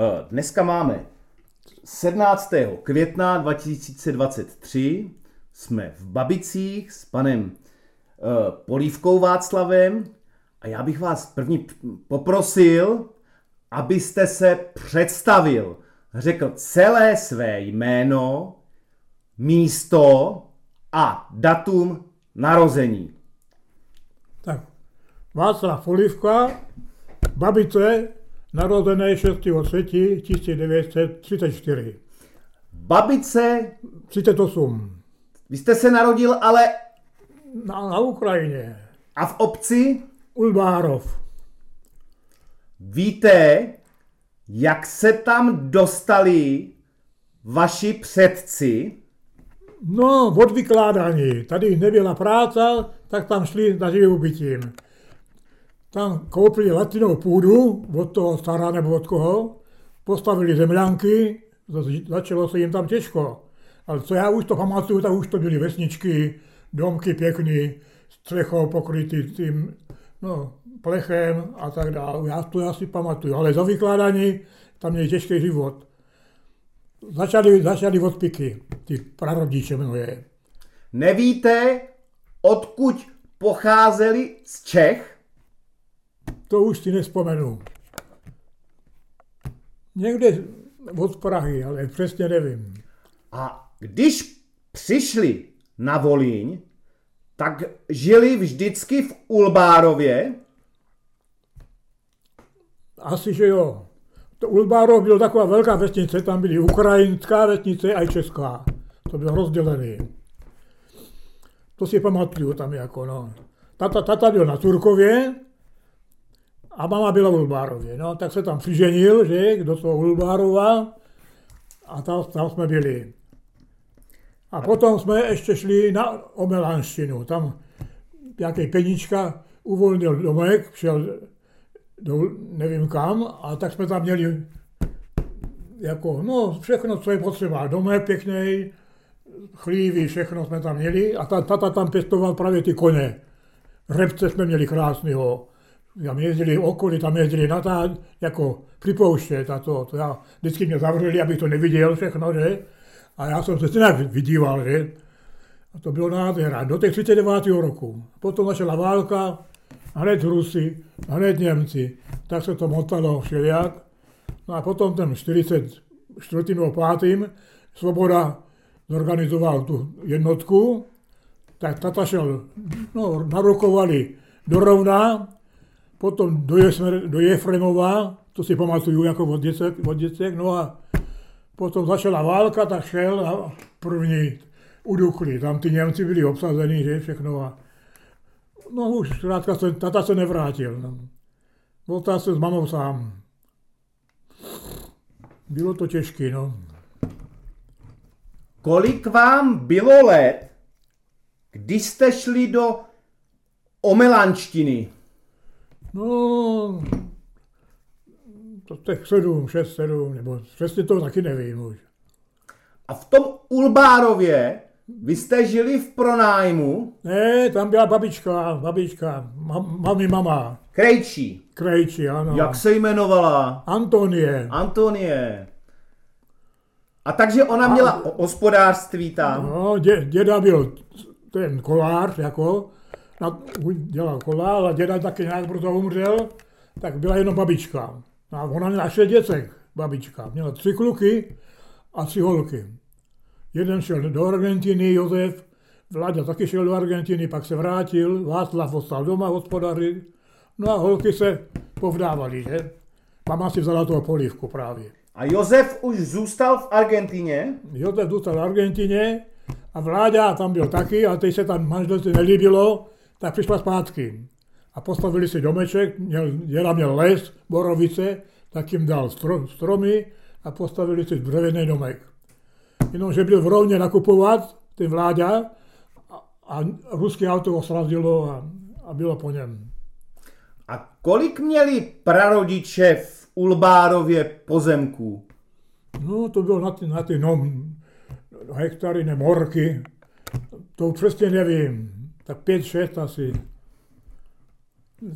Eh, Dneska máme 17. května 2023. Jsme v Babicích s panem eh, Polívkou Václavem a já bych vás první poprosil, abyste se představil, řekl celé své jméno, místo a datum narození. Tak, Václav Polivka, babice, narozené 6.3.1934. Babice, 38. vy jste se narodil ale Na, na Ukrajině. a v obci Ulbárov. víte, jak se tam dostali vaši předci? No, od vykládání. Tady nebyla práce, tak tam šli na živobytím. Tam koupili latinou půdu od toho stará nebo od koho, postavili zemlánky, za- začalo se jim tam těžko. Ale co já už to pamatuju, tak už to byly vesničky, domky pěkný, střechou pokrytý tím, no, plechem a tak dále. Já to já si pamatuju, ale za vykládání tam měli těžký život. Začali, začali od piky, ty prarodiče moje. Nevíte, odkud pocházeli z Čech? To už si nespomenu. Někde od Prahy, ale přesně nevím. A když přišli na Volíň, tak žili vždycky v Ulbárově, Asi, že jo. To Ulbárov byl taková velká vesnice, tam byly ukrajinská vesnice a i česká. To bylo rozdělené. To si pamatuju tam jako, no. Tata, tata byl na Turkově a mama byla v Ulbárově. No, tak se tam přiženil, že, do toho Ulbárova a tam, tam jsme byli. A potom jsme ještě šli na Omelanštinu. Tam nějaký peníčka uvolnil domek, šel do, nevím kam, a tak jsme tam měli jako, no, všechno, co je potřeba. Domek pěkný, chlívy, všechno jsme tam měli a ta, tata tam pěstoval právě ty koně. Repce jsme měli krásného. Tam jezdili okolí, tam jezdili na ta, jako připouštět a to, to já, vždycky mě zavřeli, abych to neviděl všechno, že? A já jsem se nějak vydíval, že? A to bylo nádhera. Do těch 39. roku. Potom začala válka, hned Rusy, hned Němci. Tak se to motalo všelijak. No a potom ten 44. nebo 5. Svoboda zorganizoval tu jednotku, tak tata šel, no, narokovali do Rovna, potom do, Jesmer, do Jefremova, to si pamatuju jako od děcek, od děcek, no a potom začala válka, tak šel a první udukli. Tam ty Němci byli obsazení, že všechno a no už zkrátka se, tata se nevrátil. No. Voltal se s mamou sám. Bylo to těžké, no. kolik vám bylo let, když jste šli do Omelanštiny? No, to těch sedm, šest, sedm, nebo přesně to taky nevím už. A v tom Ulbárově vy jste žili v pronájmu Ne, tam byla babička, babička, mam, mami mama, Krejčí. Krejči, ano. Jak se jmenovala? Antonie. Antonie. A takže ona měla o- hospodářství tam. No, dě, děda byl ten kolář, jako, na, dělal kolář, a děda taky nějak brzo umřel, tak byla jenom babička. A ona měla šest děcek, babička. Měla tři kluky a tři holky. Jeden šel do Argentiny, Josef, Vláďa taky šel do Argentiny, pak se vrátil, Václav ostal doma hospodařit, no a holky se povdávaly, že? Mama si vzala toho polívku právě. A Josef už zůstal v Argentině. Josef zůstal v Argentině a Vláďa tam byl taky a teď se tam manželce nelíbilo, tak přišla zpátky. A postavili si domeček, měl, děda měl les, borovice, tak jim dal stro, stromy a postavili si dřevěný domek. Jenomže byl v Rovně nakupovat, ten Vláďa, a, a ruské auto ho srazilo a, a bylo po něm. A kolik měli prarodiče v Ulbárově pozemků? No, to bylo na ty, na ty no, hektary, ne morky. To přesně nevím. Tak pět, šest asi.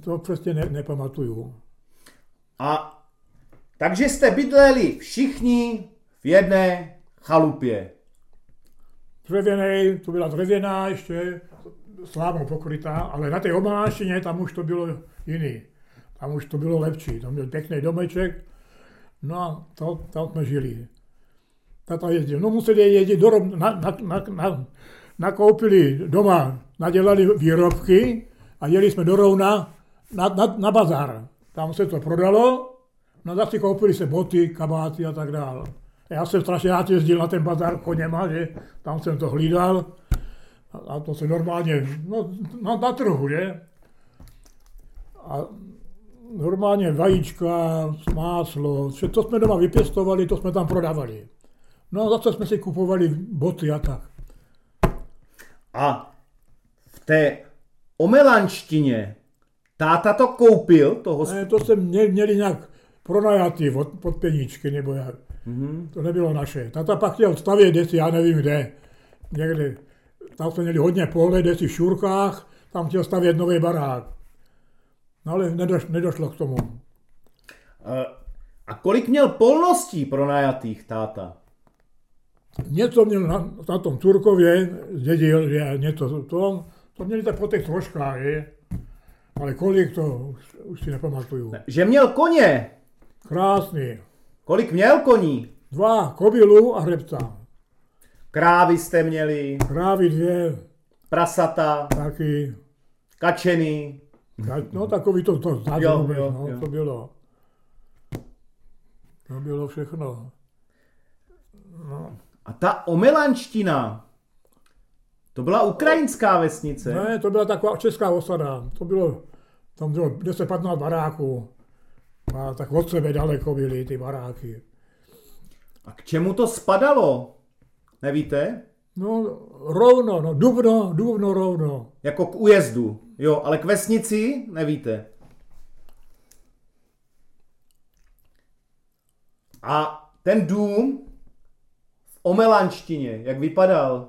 To přesně ne, nepamatuju. A Takže jste bydleli všichni v jedné chalupě. Dřevěnej, to byla dřevěná ještě, slávou pokrytá, ale na té omáštině tam už to bylo jiný. Tam už to bylo lepší, tam byl pěkný domeček, no a to, tam jsme žili. Tata jezdil, no museli jezdit do, na, na, na, na, nakoupili doma, nadělali výrobky a jeli jsme do Rouna na, na, na bazar. Tam se to prodalo, no si koupili se boty, kabáty a tak dále. Já jsem strašně rád jezdil na ten bazar koněma, že tam jsem to hlídal a, to se normálně, no na, na trhu, že? A normálně vajíčka, máslo, vše, co jsme doma vypěstovali, to jsme tam prodávali. No a zase jsme si kupovali boty a tak. A v té omelanštině táta to koupil, toho Ne, to jsme měli, měli nějak pronajatý od, pod peníčky nebo jak. Mm-hmm. To nebylo naše. Tata pak chtěl stavět desi, já nevím kde. Někde. Tam jsme měli hodně pole, desi v Šurkách, tam chtěl stavět nový barák. No ale nedoš, nedošlo k tomu. Eh, A kolik měl polností pronajatých táta? Něco měl na, na tom Turkově, zdědil, že něco to, to, to měli tak po těch troškách, je. Ale kolik to, už, už si nepamatuju. Že měl koně. Krásný. Kolik měl koní? Dva, kobilu a hrebca. Krávy jste měli, Krávy dvě, prasata, taky. kačeny. Tak, no takový to, to znáte Jo, vůbec, jo, no, jo. to bylo. To bylo všechno. No. A ta omelanština, to byla ukrajinská vesnice. Ne, to byla taková česká osada. To bylo, tam bylo 10-15 baráků. A tak od sebe daleko byly ty baráky. A k čemu to spadalo? Nevíte? No, rovno, no, dubno, dubno rovno. Jako k újezdu. Jo, ale k vesnici nevíte. A ten dům omelanštině, jak vypadal?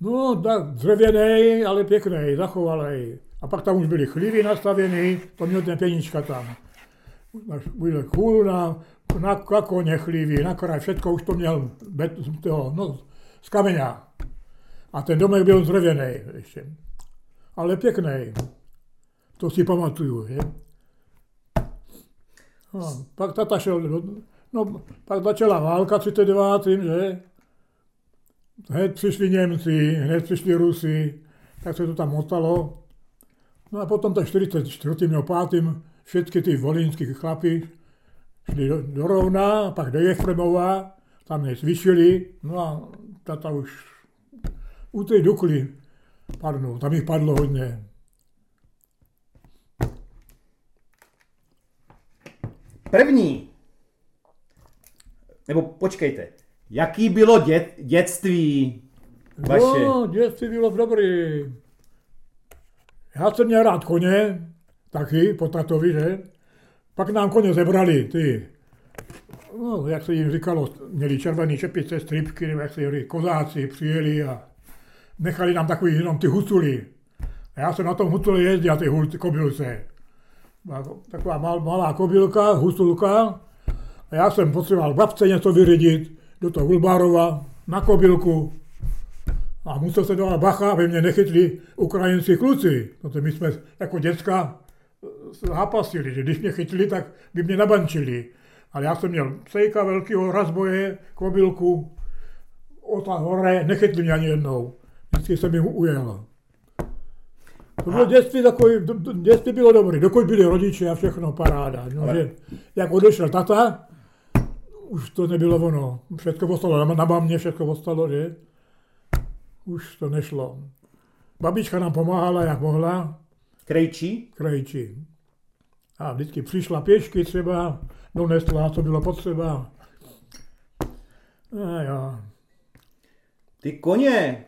No, tak dřevěný, ale pěkný, zachovalý. A pak tam už byly chlívy nastavěny, to měl ten peníčka tam. Byly kůl na, na, koně chlívy, na kraj, všechno už to měl bet, z toho, no, z kameňa. A ten domek byl dřevěný ještě. Ale pěkný. To si pamatuju, že? No, pak tata šel, no, pak začala válka 39. že? Hned přišli Němci, hned přišli Rusy, tak se to tam motalo. No a potom tak 44. nebo 5. všechny ty volínský chlapi šli do, do Rovna, pak do Jefremova, tam je zvyšili, no a tata už u té Dukly padnou, tam jich padlo hodně. První. Nebo počkejte. Jaký bylo dět, dětství vaše? No, dětství bylo dobrý. Já jsem měl rád koně, taky, po tatovi, že? Pak nám koně zebrali, ty, no, jak se jim říkalo, měli červený čepice, stripky, nebo jak se jim říkalo, kozáci přijeli a nechali nám takový jenom ty huculy. A já jsem na tom husuli jezdil, ty hul, ty kobylce. Taková mal, malá kobylka, husulka. A já jsem potřeboval babce něco vyřídit do toho Ulbárova na kobylku. A musel se dávat bacha, aby mě nechytli ukrajinský kluci. Protože my jsme jako děcka zápasili, že když mě chytli, tak by mě nabančili. Ale já jsem měl psejka velkého razboje, kobylku, ota hore, nechytli mě ani jednou. Vždycky jsem jim ujel. To bylo dětství takový, dětství bylo dobré, dokud byli rodiče a všechno paráda. No, že, jak odešel tata, už to nebylo ono. Všechno ostalo na, na mamě, všechno ostalo, že? Už to nešlo. Babička nám pomáhala, jak mohla, Krejčí? krajiči. A vždycky přišla pěšky třeba, donesla, co bylo potřeba. A jo. Ty koně,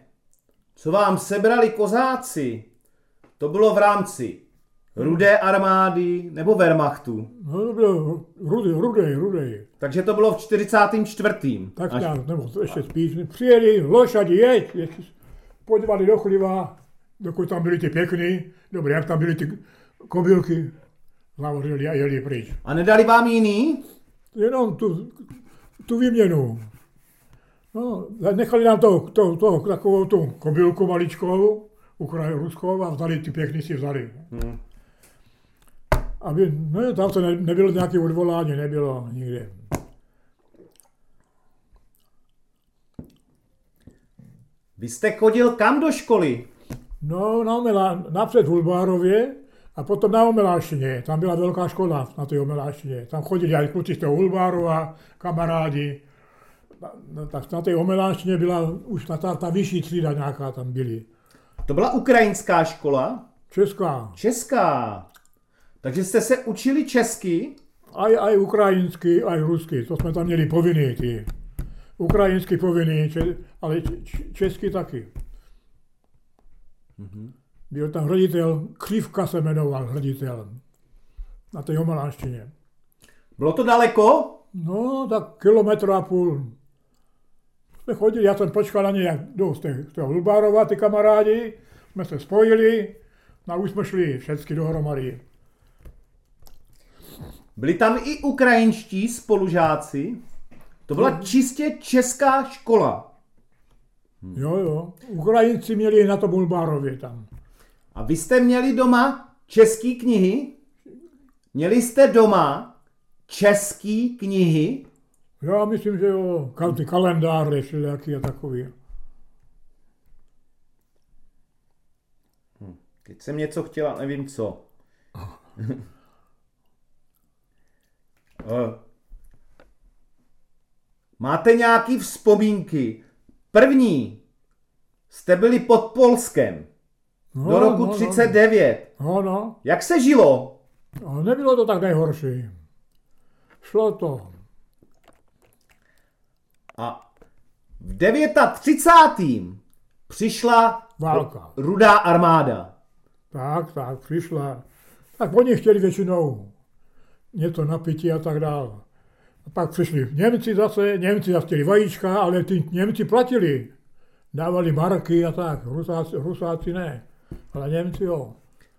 co vám sebrali kozáci, to bylo v rámci rudé armády nebo Wehrmachtu. No bylo rudej, rudej, rudej. Takže to bylo v 44. Tak Až- nějak, nebo to ještě spíš. Přijeli, lošadi, jeď, jeď, podívali do chliva, dokud tam byli ty pěkný, dobré, jak tam byly ty kobylky, zavořili a jeli pryč. A nedali vám jiný? Jenom tu, tu výměnu. No, nechali nám to, to, to, takovou tu kobylku maličkou, Ukrajinu ruskou a vzali ty pěkný si vzali. Hmm. Aby, ne, tam to ne, nebylo nějaké odvolání, nebylo nikde. Vy jste chodil kam do školy? No, na Omela, napřed v Hulbárově a potom na Omelášině. Tam byla velká škola na té Omelášině. Tam chodili i kluci z toho Hulbárova, kamarádi. No, tak na té Omelášině byla už ta, ta, ta vyšší třída nějaká tam byly. To byla ukrajinská škola? Česká. Česká. Takže jste se učili česky? Aj, aj ukrajinsky, aj rusky. To jsme tam měli povinný, ty. Ukrajinsky povinný, če, ale česky taky. Mm-hmm. Byl tam ředitel, Křivka se jmenoval ředitel na té homelánštině. Bylo to daleko? No, tak kilometr a půl. Jsme chodili, já jsem počkal na ně, jak jdou z toho Lubárova, ty kamarádi, jsme se spojili, no a už jsme šli všechny dohromady. Byli tam i ukrajinští spolužáci? To byla no. čistě česká škola. Jo, jo. Ukrajinci měli na to Bulbárově tam. A vy jste měli doma české knihy? Měli jste doma české knihy? Já myslím, že jo. Ty kalendáře všelijaký a takový. Hm. Teď jsem něco chtěla, nevím co. Máte nějaký vzpomínky? První, jste byli pod Polskem. No, do roku no, 39. No. no, no. Jak se žilo? No, nebylo to tak nejhorší. Šlo to. A v 39. přišla Válka. rudá armáda. Tak, tak, přišla. Tak oni chtěli většinou něco napití a tak dále. A pak přišli Němci zase, Němci zase chtěli vajíčka, ale ty Němci platili. Dávali marky a tak, Rusáci, Rusáci ne, ale Němci jo.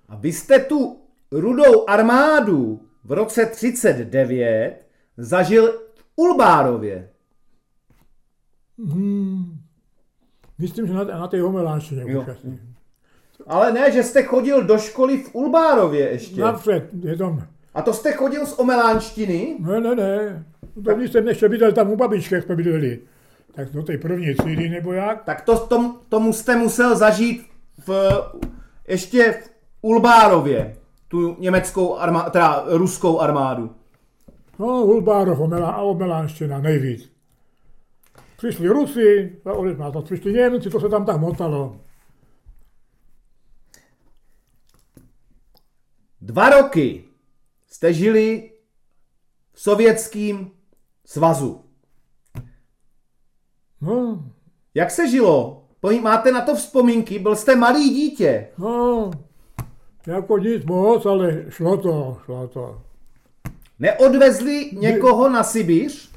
A vy jste tu rudou armádu v roce 39 zažil v Ulbárově. Hmm. Myslím, že na, na té homelánštině Ale ne, že jste chodil do školy v Ulbárově ještě. Napřed, je tam. A to jste chodil z omelánštiny? Ne, ne, ne. To když jsem ještě bydlel tam u babičky, jak jsme bydleli. Tak do té první třídy nebo jak? Tak to, tom, tomu jste musel zažít v, ještě v Ulbárově, tu německou armádu, teda ruskou armádu. No, Ulbárov a omelánština nejvíc. Přišli Rusy, a to přišli Němci, to se tam tak motalo. Dva roky jste žili v sovětském svazu. No. Jak se žilo? Máte na to vzpomínky? Byl jste malý dítě. No, jako nic moc, ale šlo to, šlo to. Neodvezli někoho na Sibiř?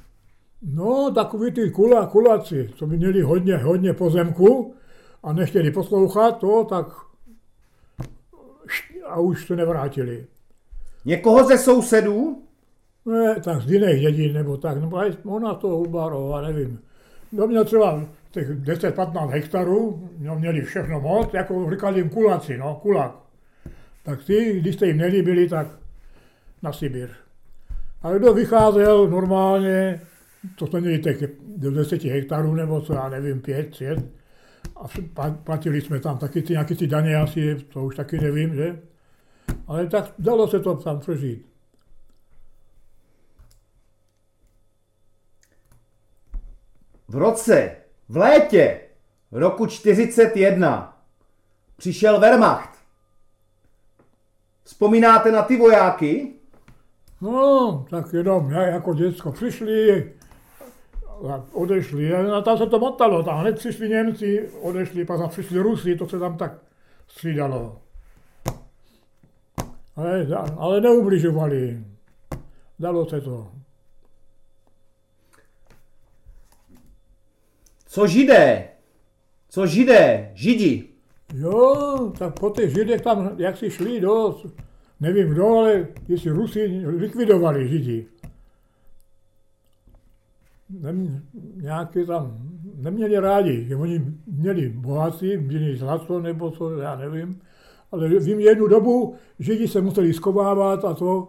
No, takový ty kula, kulaci, co by měli hodně, hodně pozemku a nechtěli poslouchat to, tak a už se nevrátili. Někoho ze sousedů? Ne, tak z jiných dědin, nebo tak, nebo aj ona to Hulbárova, nevím. No měl třeba těch 10-15 hektarů, no, měli všechno moc, jako říkali jim kulaci, no, kulak. Tak ty, když jste jim nelíbili, tak na Sibir. A kdo vycházel normálně, to jsme měli těch 10 hektarů, nebo co já nevím, 5, 7, a platili jsme tam taky ty nějaké ty daně asi, to už taky nevím, že? Ale tak dalo se to tam přežít. V roce, v létě roku 41 přišel Wehrmacht. Vzpomínáte na ty vojáky? No, tak jenom já jako děcko přišli, a odešli, a tam se to motalo, tam hned přišli Němci, odešli, pak přišli Rusy, to se tam tak střídalo. Ale, ale neubližovali. Dalo se to. Co židé? Co židé? Židi? Jo, tak po těch židech tam, jak si šli do, nevím kdo, ale jestli Rusi likvidovali židi. nem, nějaký tam neměli rádi, že oni měli bohatí, měli zlato nebo co, já nevím, ale vím jednu dobu, Židi se museli skovávat a to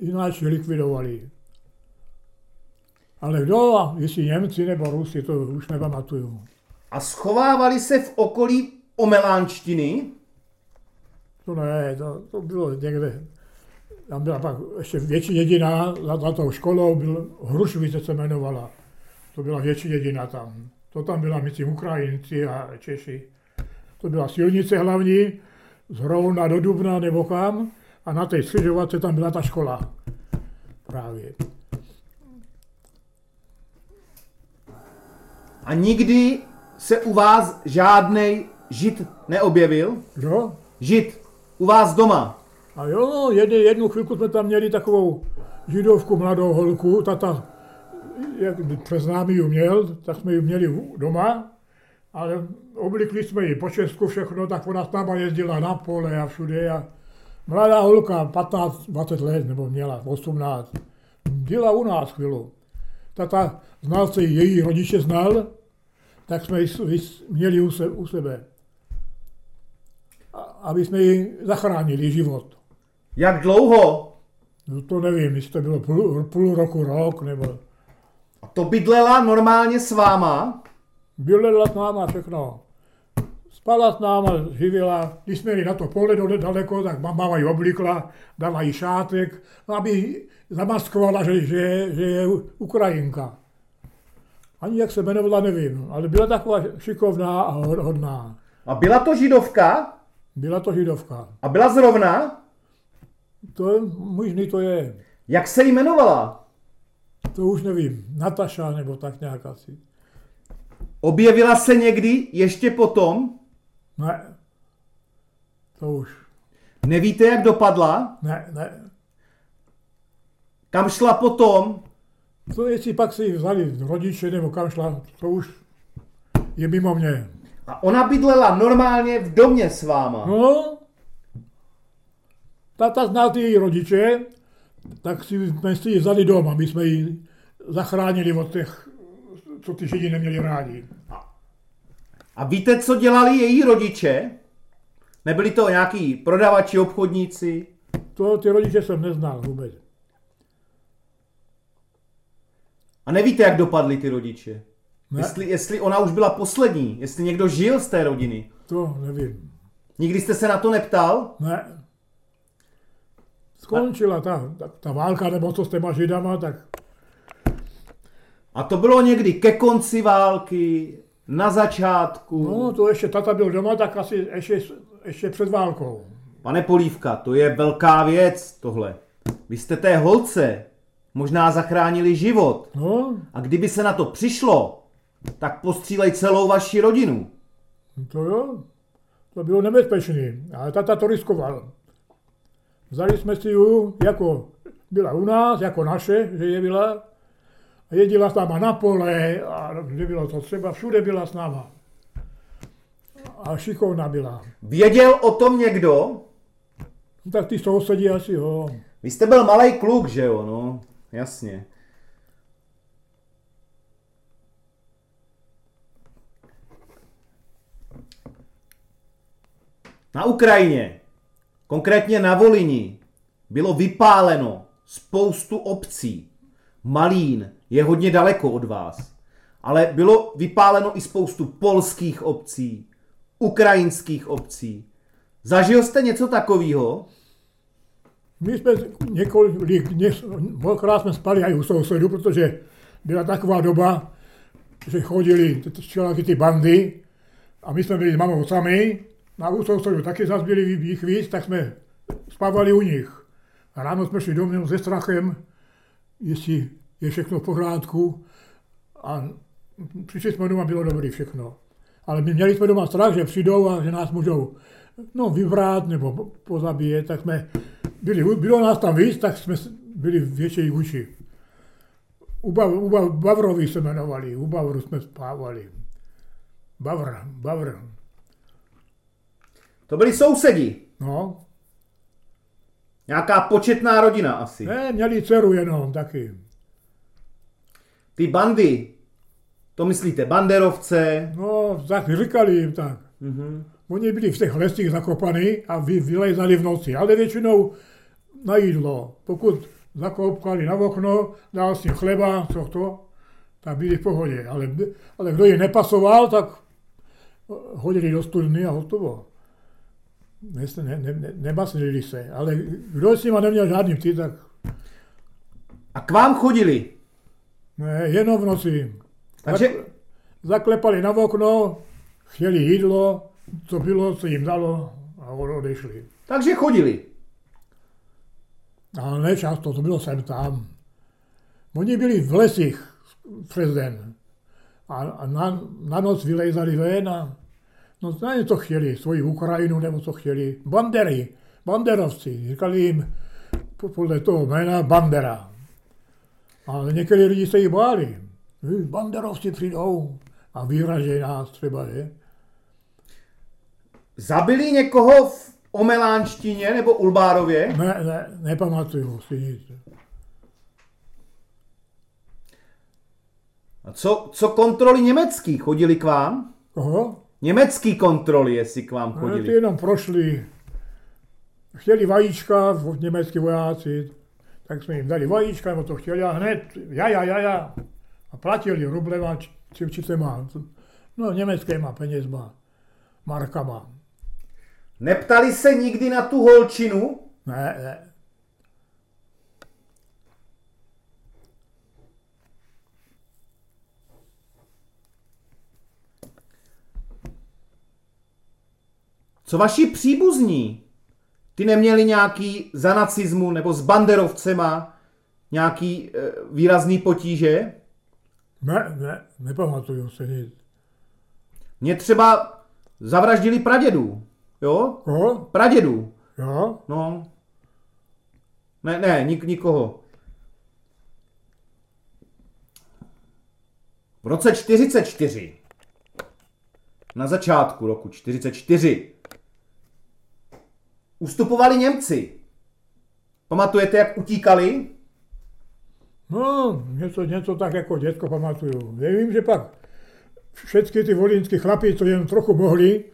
jináč likvidovali. Ale kdo, jestli Němci nebo Rusy, to už nepamatuju. A schovávali se v okolí omelánštiny? To ne, to, to bylo někde. Tam byla pak ještě větší jedina, za, za tou školou byl Hrušvice se jmenovala. To byla větší jedina tam. To tam byla, myslím, Ukrajinci a Češi. To byla silnice hlavní, z Hrouna do Dubna nebo kam. A na té skřižovatce tam byla ta škola. Právě. A nikdy se u vás žádný žid neobjevil? Kdo? Žid. U vás doma. A jo, no, jednu, jednu chvilku jsme tam měli takovou židovku, mladou holku, tata, jak přes námi ji měl, tak jsme ji měli doma, ale oblikli jsme ji po Česku všechno, tak ona s náma jezdila na pole a všude. A mladá holka, 15, 20 let, nebo měla 18, byla u nás chvíli. Tata znal se, její rodiče znal, tak jsme ji měli u, se, u sebe. A, aby jsme ji zachránili život. Jak dlouho? No to nevím, jestli to bylo půl, půl roku, rok, nebo... A to bydlela normálně s váma? Bydlela s náma všechno. Spala s náma, živila. Když jsme jeli na to pole do daleko, tak mama ji oblikla, dala jí šátek, aby zamaskovala, že, že, že je Ukrajinka. Ani jak se jmenovala, nevím, ale byla taková šikovná a hodná. A byla to židovka? Byla to židovka. A byla zrovna? To je, možný to je. Jak se jmenovala? To už nevím. Nataša nebo tak nějak asi. Objevila se někdy ještě potom? Ne. To už. Nevíte, jak dopadla? Ne, ne. Kam šla potom? To jestli pak si ji vzali rodiče nebo kam šla, to už je mimo mě. A ona bydlela normálně v domě s váma? No, tata znal ty její rodiče, tak si, jsme si ji vzali doma, my jsme ji zachránili od těch, co ty židi neměli rádi. A víte, co dělali její rodiče? Nebyli to nějaký prodavači, obchodníci? To ty rodiče jsem neznal vůbec. A nevíte, jak dopadly ty rodiče? Ne, Jestli, jestli ona už byla poslední, jestli někdo žil z té rodiny. to nevím. Nikdy jste se na to neptal? Ne. Skončila ta, ta, ta válka nebo co s těma židama, tak A to bylo někdy ke konci války, na začátku. no, to ještě tata byl doma, tak asi ještě, ještě před válkou. Pane Polívka, to je velká věc tohle. Vy jste té holce možná zachránili život. No, A kdyby se na to přišlo, tak postřílej celou vaši rodinu. to jo, to bylo nebezpečné, ale tata to riskoval. Vzali jsme si ji, jako byla u nás, jako naše, že je byla, a jezdila s náma na pole, a kde bylo to třeba, všude byla s náma. A šikovná byla. Věděl o tom někdo? No, tak ty sousedí asi jo. Vy jste byl malý kluk, že jo, no, jasně. Na Ukrajině, konkrétně na Volini, bylo vypáleno spoustu obcí. Malín je hodně daleko od vás, ale bylo vypáleno i spoustu polských obcí, ukrajinských obcí. Zažil jste něco takového? My jsme několik, několikrát jsme spali i u sousedů, protože byla taková doba, že chodili ty- ty bandy a my jsme byli s mamou sami, na u sousedů taky zase byli jich víc, tak jsme spávali u nich. A ráno jsme šli domů se strachem, jestli je všechno v pořádku a přišli jsme doma, bylo dobrý všechno. Ale my měli jsme doma strach, že přijdou a že nás můžou no, vyvrát nebo po- pozabíjet, tak jsme byli, bylo nás tam víc, tak jsme byli větší uči. U, Bav, u Bav, Bavrovi se jmenovali, u Bavru jsme spávali. Bavr, Bavr. To byli sousedi. No, Nějaká početná rodina asi. ne, měli dceru jenom taky. Ty bandy, to myslíte banderovce? No, tak říkali jim tak. Mhm. Oni byli v těch lesích zakopaní a vy, vylezali v noci, ale většinou na jídlo. Pokud zakopali na okno, dal si chleba, co to, tak byli v pohodě. Ale, ale kdo je nepasoval, tak hodili do studny a hotovo. Ne, ne, ne, ne, nemasnili se. Ale kdo s nima neměl žádný pty, tak A k vám chodili. Ne, jenom v noci. Takže, Zak- zaklepali na okno, chtěli jídlo, co bylo, co jim dalo a odešli. takže chodili. Ale ne často, to bylo sem tam. Oni byli v lesích přes den. A, a na, na noc vylezali ven a no, na něco chtěli, svoji Ukrajinu nebo co chtěli. Bandery, banderovci, říkali jim po- podle toho jména Bandera. Ale některý lidi se jich báli. Banderovci přijdou a vyražejí nás třeba, je. Zabili někoho v Omelánštině nebo Ulbárově? Ne, ne, nepamatuju si nic. A co, co kontroly německý? Chodili k vám? Koho? Německý kontroly, jestli k vám Ne, ty chodili. jenom prošli. Chtěli vajíčka, v- německý vojáci, tak jsme jim dali vajíčka, nebo to chtěli a hned, ja, ja, ja, ja. A platili rublema, či, či, či má. No, německýma penězma, markama. Neptali se nikdy na tu holčinu? Ne, ne. Co vaši příbuzní? Ty neměli nějaký za nacismu nebo s banderovcema nějaký e, výrazný potíže? Ne, ne, nepamatuju se nic. Mě třeba zavraždili pradědů. Jo? Koho? Pradědů. Jo? No. Ne, ne, nik, nikoho. V roce 44. Na začátku roku 44. Ustupovali Němci. Pamatujete, jak utíkali? No, něco, něco tak jako dětko pamatuju. Nevím, že pak všechny ty volínský chlapi, co jen trochu mohli,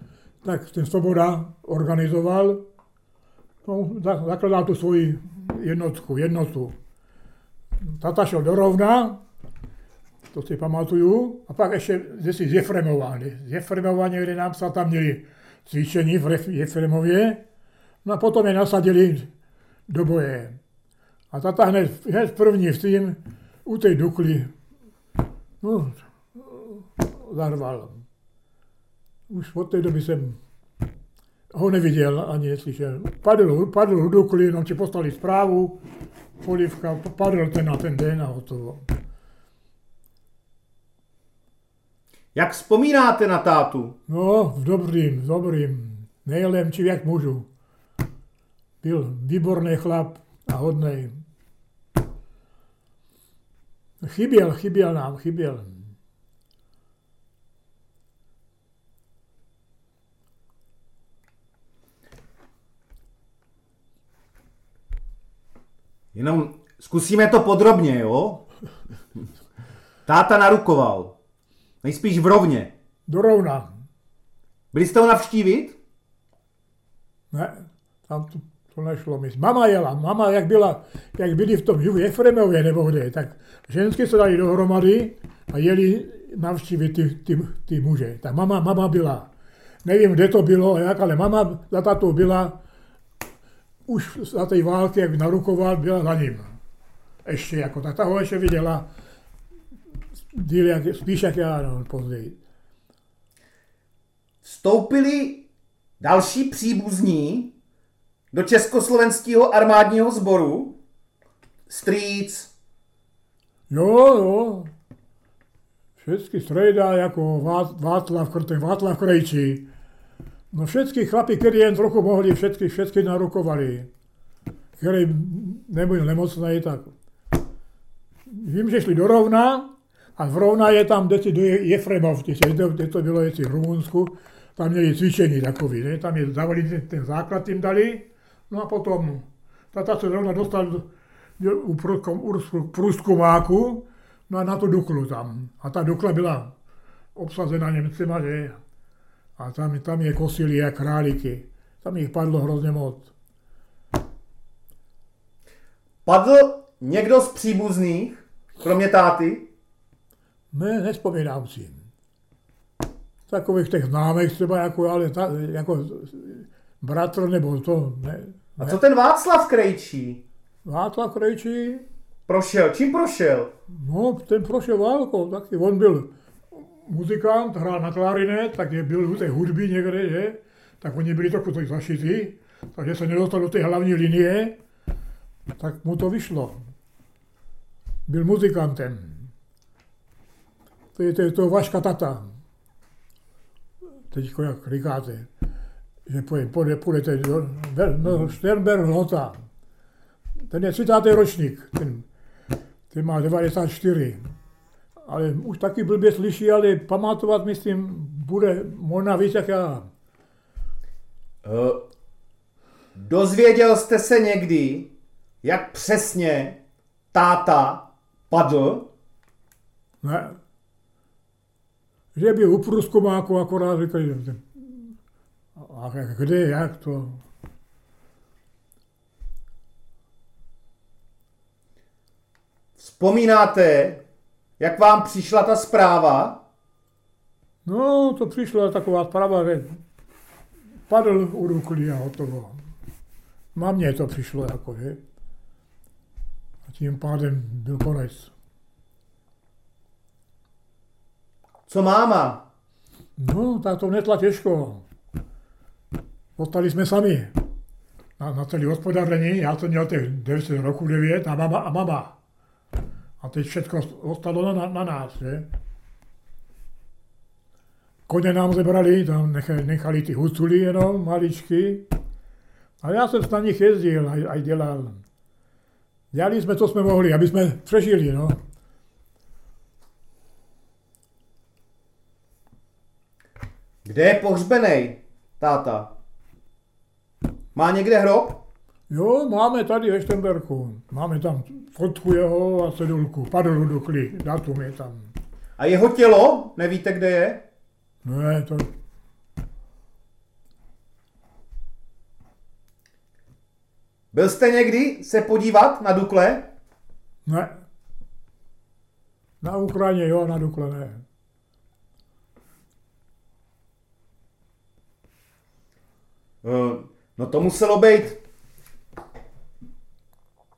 tak ten Svoboda organizoval, no, za- zakladal tu svoji jednotku, jednotu. Tata šel do Rovna, to si pamatuju, a pak ještě zde z Jefremova. Z Jefremova někde nám se tam měli cvičení v Jefremově, no a potom je nasadili do boje. A tata hned, hned první v tým u té Dukly no, zarval. Už od té doby jsem ho neviděl ani neslyšel. Padl, padl u Dukly, jenom ti poslali zprávu, polivka, padl ten na ten den a hotovo. Jak vzpomínáte na tátu? No, v dobrým, v dobrým, nejlepší jak můžu. Byl výborný chlap a hodnej. Chyběl, chyběl nám, chyběl. Jenom zkusíme to podrobně, jo? Táta narukoval. Nejspíš v rovně. Dorovna. Byli jste ho navštívit? Ne, tam to, to nešlo mi. Mama jela, mama jak byla, jak byli v tom Ju- Jefremově nebo kde, tak žensky se dali dohromady a jeli navštívit ty, ty, ty muže. Tak mama, mama byla. Nevím, kde to bylo jak, ale mama za tatou byla už za té války, jak narukoval, byla za ním. Ještě jako, tak ta ho ještě viděla díl, jak, spíš jak já, no, později. Vstoupili další příbuzní do Československého armádního sboru? Strýc, Jo, jo. Všechny strejda jako Vá- Václav Krtek, Václav Krejčí. No všechny chlapi, kteří jen trochu mohli, všechny, všechny narukovali. Který nebyl nemocný, tak vím, že šli do Rovna a v Rovna je tam, kde si do Je- Jefremov, kde to, bylo v Rumunsku, tam měli cvičení takový, ne? tam je dávali ten, ten základ jim dali, no a potom tata se zrovna dostal u průzkum- u průzkumáku, No a na tu Duklu tam. A ta Dukla byla obsazena Němcima, že? A tam, tam je kosili jak králíky. Tam jich padlo hrozně moc. Padl někdo z příbuzných, kromě táty? Ne, nespomínám si. Takových těch známých třeba jako, ale ta, jako bratr nebo to ne. A co ten Václav Krejčí? Václav Krejčí, Prošel, čím prošel? no ten prošel válkou, taky on byl muzikant, hrál na klarinet, tak je byl u té hudby někde, že? Tak oni byli trochu tak zašití, takže se nedostal do té hlavní linie, tak mu to vyšlo. Byl muzikantem. To je to, je to Vaška tata. Teď jak říkáte, že půjde, půjde, půjdete do Sternberg Lota. Ten je 30. ročník, ten, ten má 94. Ale už taky blbě slyší, ale pamatovat, myslím, bude možná víc jak já. Uh, dozvěděl jste se někdy, jak přesně táta padl? Ne. Že byl u průzkumáku, akorát říkají, že- a kde, jak to. Vzpomínáte, jak vám přišla ta zpráva? No, to přišla taková zpráva, že padl u Dukly a hotovo. Mamě to přišlo jako, že? A tím pádem byl konec. Co máma? No, tak to netla těžko. Ostali jsme sami. Na, na celý hospodaření, já jsem měl těch 9 roku 9 a mama a mama. A teď všechno ostalo na, na nás, že? Koně nám zebrali, tam nechali, nechali ty huculy jenom, maličky. A já jsem na nich jezdil a, a dělal. Dělali jsme, co jsme mohli, aby jsme přežili, no. Kde je pohřbenej, táta? Má někde hrob? Jo, máme tady ve Štemberku. Máme tam fotku jeho a cedulku. Padl do Dukly, datum je tam. A jeho tělo? Nevíte, kde je? Ne, to... Byl jste někdy se podívat na Dukle? Ne. Na Ukrajině, jo, na Dukle ne. Eh, No to muselo být.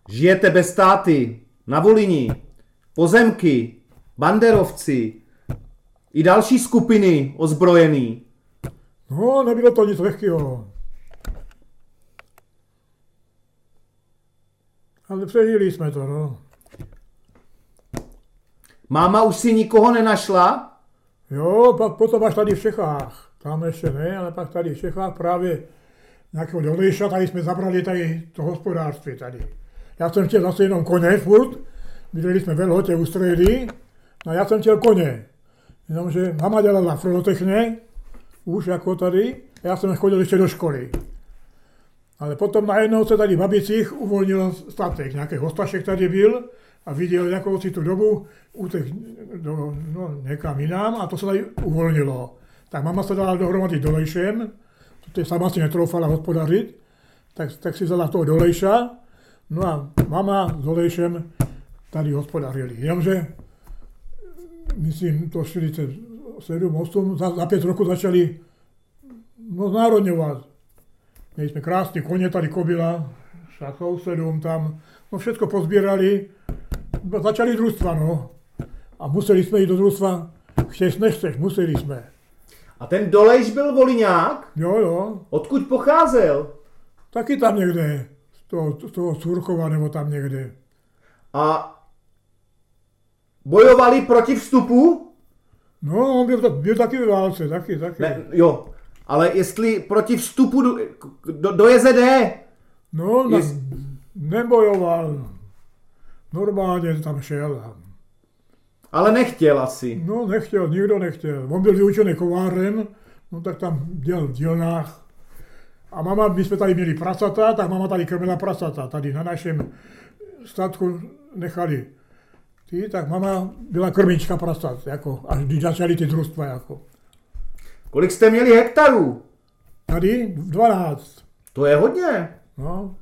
Žijete bez táty, na Volini, pozemky, banderovci, i další skupiny ozbrojený. No, nebylo to nic lehkého. Ale přežili jsme to, no. Máma už si nikoho nenašla? Jo, pak potom až tady v Čechách. Tam ještě ne, ale pak tady v Čechách právě nějakého dolejša, tady jsme zabrali tady to hospodářství tady. Já jsem chtěl zase jenom koně furt, bydleli jsme ve Lhotě u no já jsem chtěl koně. Jenomže mama dělala v Rodotechně, už jako tady, já jsem chodil ještě do školy. Ale potom najednou se tady v Babicích uvolnil statek, nějaký hostašek tady byl a viděl jakou si tu dobu u těch, do, no, někam jinam a to se tady uvolnilo. Tak mama se dala dohromady dolejšem, to sama si netroufala hospodařit, tak, tak si vzala toho dolejša, no a mama s dolejšem tady hospodařili. Jenomže, myslím, to 47, 8, za, za pět roku začali no, znárodňovat. Měli jsme krásně koně, tady kobila, šachou sedm tam, no všechno pozbírali, začali družstva, no. A museli jsme jít do družstva, chceš nechceš, museli jsme. A ten Dolejš byl voliňák? Jo, jo, Odkud pocházel? taky tam někde, z toho, z toho Surkova nebo tam někde. A bojovali proti vstupu? No, on byl, ta- byl taky ve válce, taky, taky. Ne, jo, ale jestli proti vstupu do, do, do JZD, No, Jest- nebojoval. Normálně tam šel. Ale nechtěl asi. No, nechtěl, nikdo nechtěl. On byl vyučený kovárem, no tak tam dělal v dílnách. A mama, my jsme tady měli prasata, tak mama tady krmila prasata. Tady na našem statku nechali Ty, tak mama byla krmička prasat, jako, až když začaly ty družstva. Jako. Kolik jste měli hektarů? Tady 12. To je hodně. No.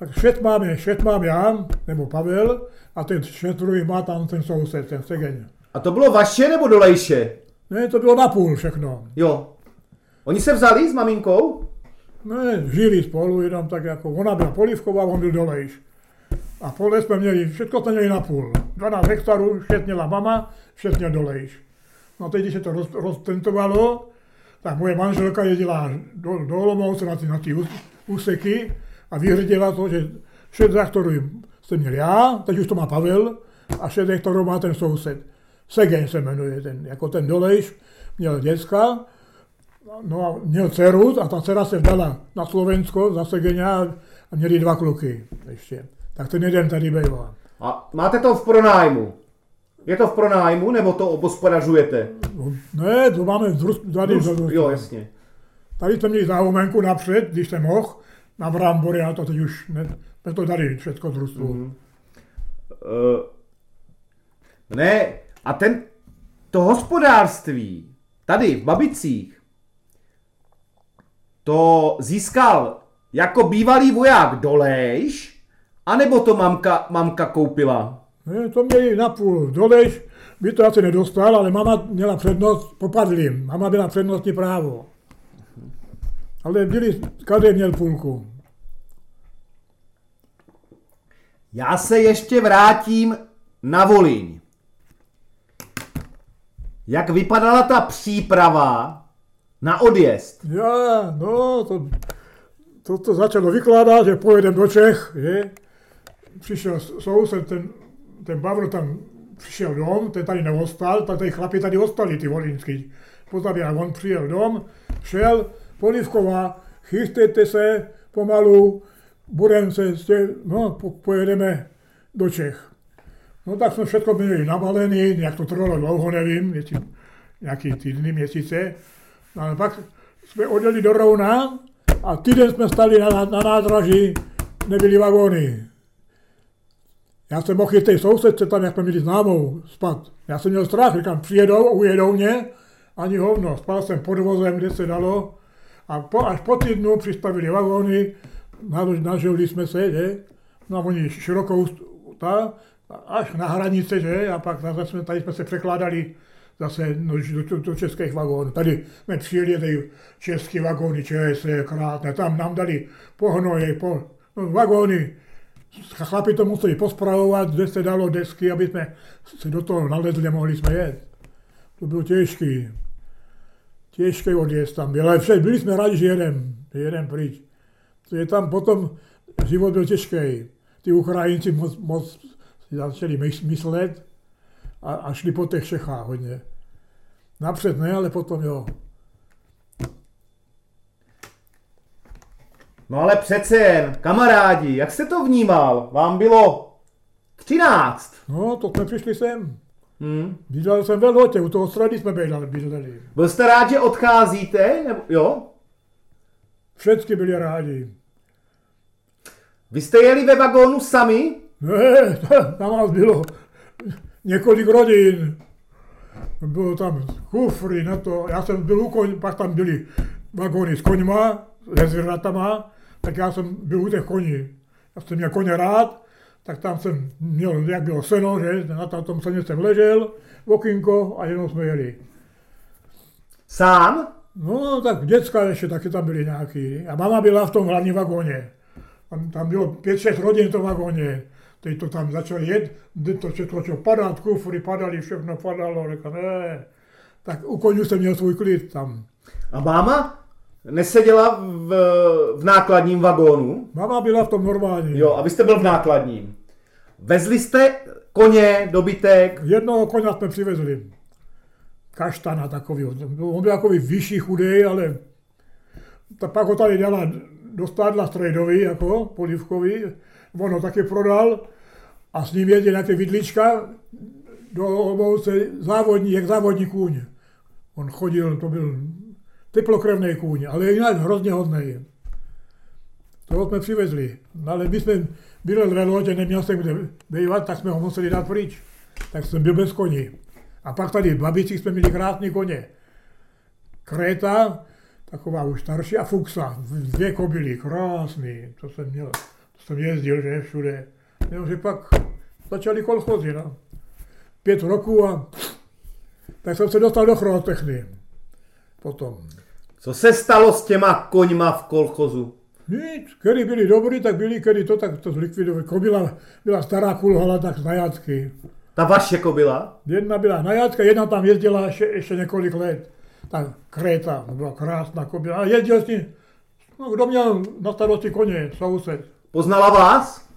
Tak šet máme, šet mám já, nebo Pavel, a ten šet druhý má tam ten soused, ten Segeň. A to bylo vaše nebo dolejše? Ne, to bylo napůl všechno. Jo. Oni se vzali s maminkou? Ne, žili spolu, jenom tak jako, ona byla polivková, on byl dolejš. A pole jsme měli, všechno jsme měli na půl. 12 hektarů, šest měla mama, šest měl dolejš. No teď, když se to roz, roztentovalo, tak moje manželka jezdila do, do Olomouce na ty, na ty úseky a vyhrdila to, že 6 hektarů jsem měl já, teď už to má Pavel, a 6 hektarů má ten soused. Segen se jmenuje ten, jako ten dolejš, měl děcka, no a měl dceru a ta dcera se vdala na Slovensko za Segenia a měli dva kluky ještě. Tak ten jeden tady bývá. A máte to v pronájmu? Je to v pronájmu, nebo to obospodařujete? No, ne, to máme z Rus, tady, Rus, Rus, jo, jasně. Tady jsme měli záhumenku napřed, když jsem mohl, na brambory, a to teď už ne, jsme to tady všechno z Rusu. Mm-hmm. Uh, ne, a ten, to hospodářství tady v Babicích, to získal jako bývalý voják Dolejš, anebo to mamka, mamka koupila? Ne, to měli napůl. Dolejš by to asi nedostal, ale mama měla přednost popadlým. Mama byla přednostní právo. Ale byli, každý měl půlku. Já se ještě vrátím na Volíň. Jak vypadala ta příprava na odjezd? Já, no, to, to, to začalo vykládat, že pojedeme do Čech, že? Přišel soused, ten, ten Bavr tam přišel dom, ten tady neostal, tak tady chlapi tady ostali, ty volínský. Jak on přijel dom, šel, Polivková, chystejte se pomalu, budeme se, no, po, pojedeme do Čech. No tak jsme všechno měli nabalený, jak to trvalo dlouho, nevím, jestli nějaký týdny, měsíce. No, ale pak jsme odjeli do Rouna a týden jsme stali na, na, na nádraží, nebyly vagóny. Já jsem mohl jít té sousedce tam, jak jsme měli známou, spat. Já jsem měl strach, říkám, přijedou, ujedou mě, ani hovno. Spal jsem pod vozem, kde se dalo. A po, až po týdnu přistavili vagóny, nažili jsme se, že? No a oni širokou, ta, až na hranice, že? A pak zase jsme, tady jsme se překládali zase no, do, do, do českých vagónů. Tady jsme přijeli ty české vagóny, ČS, krátné, tam nám dali pohnoje, po, no, vagóny, chlapi to museli pospravovat, kde se dalo desky, aby jsme se do toho nalezli a mohli jsme jet. To bylo těžký. Těžký odjezd tam byl, ale byli jsme rádi, že jedem, jedem pryč. Je tam potom, život byl těžký. Ty Ukrajinci moc, moc začali myslet a, a šli po těch Čechách hodně. Napřed ne, ale potom jo. No ale přece jen, kamarádi, jak jste to vnímal? Vám bylo 13. No, to jsme přišli sem. Hmm. Bydlel jsem ve Lhotě, u toho strady jsme bydleli. Byl jste rád, že odcházíte? Nebo, jo? Všechny byli rádi. Vy jste jeli ve vagónu sami? Ne, tam nás bylo několik rodin. Bylo tam kufry na to. Já jsem byl u koň, pak tam byly vagóny s koňma, se zvířatama, tak já jsem byl u těch koní. Já jsem měl koně rád, tak tam jsem měl, jak bylo seno, že na tom seně jsem ležel, v okýnko a jenom jsme jeli. Sám? No, tak děcka ještě taky tam byly nějaký. A mama byla v tom hlavním vagóně. Tam, tam bylo pět, šest rodin v tom vagóně. Teď to tam začali jet, to všechno čo padat, kufry padali, všechno padalo, řekl, ne. Tak u koňů jsem měl svůj klid tam. A máma neseděla v, v nákladním vagónu? Mama byla v tom normálním. Jo, a vy jste byl v nákladním. Vezli jste koně, dobytek? Jednoho koně jsme přivezli. Kaštana takový. On byl takový vyšší, chudej, ale tak pak ho tady dala do stádla strejdovi, jako polivkový. On ho taky prodal a s ním jezdil nějaké vidlička do Olomouce závodní, jak závodní kůň. On chodil, to byl teplokrevný kůň, ale jinak hrozně hodný. Toho jsme přivezli. No, ale my jsme, bydlel ve lodě, neměl jsem kde bývat, tak jsme ho museli dát pryč. Tak jsem byl bez koní. A pak tady v Babicích jsme měli krásný koně. Kréta, taková už starší, a Fuxa, dvě kobily, krásný, to jsem měl, to jsem jezdil, že všude. Jenomže pak začaly kolchozy, no. Pět roků a tak jsem se dostal do chrotechny. Potom. Co se stalo s těma koňma v kolchozu? Nic, který byli dobrý, tak byli, který to, tak to zlikvidovali. Kobila byla stará kulhala, tak z najátky. Ta vaše kobila? Jedna byla najátka, jedna tam jezdila ještě, ještě několik let. Ta Kréta, byla krásná kobila. A jezdil s ní, no kdo měl na starosti koně, soused. Poznala vás?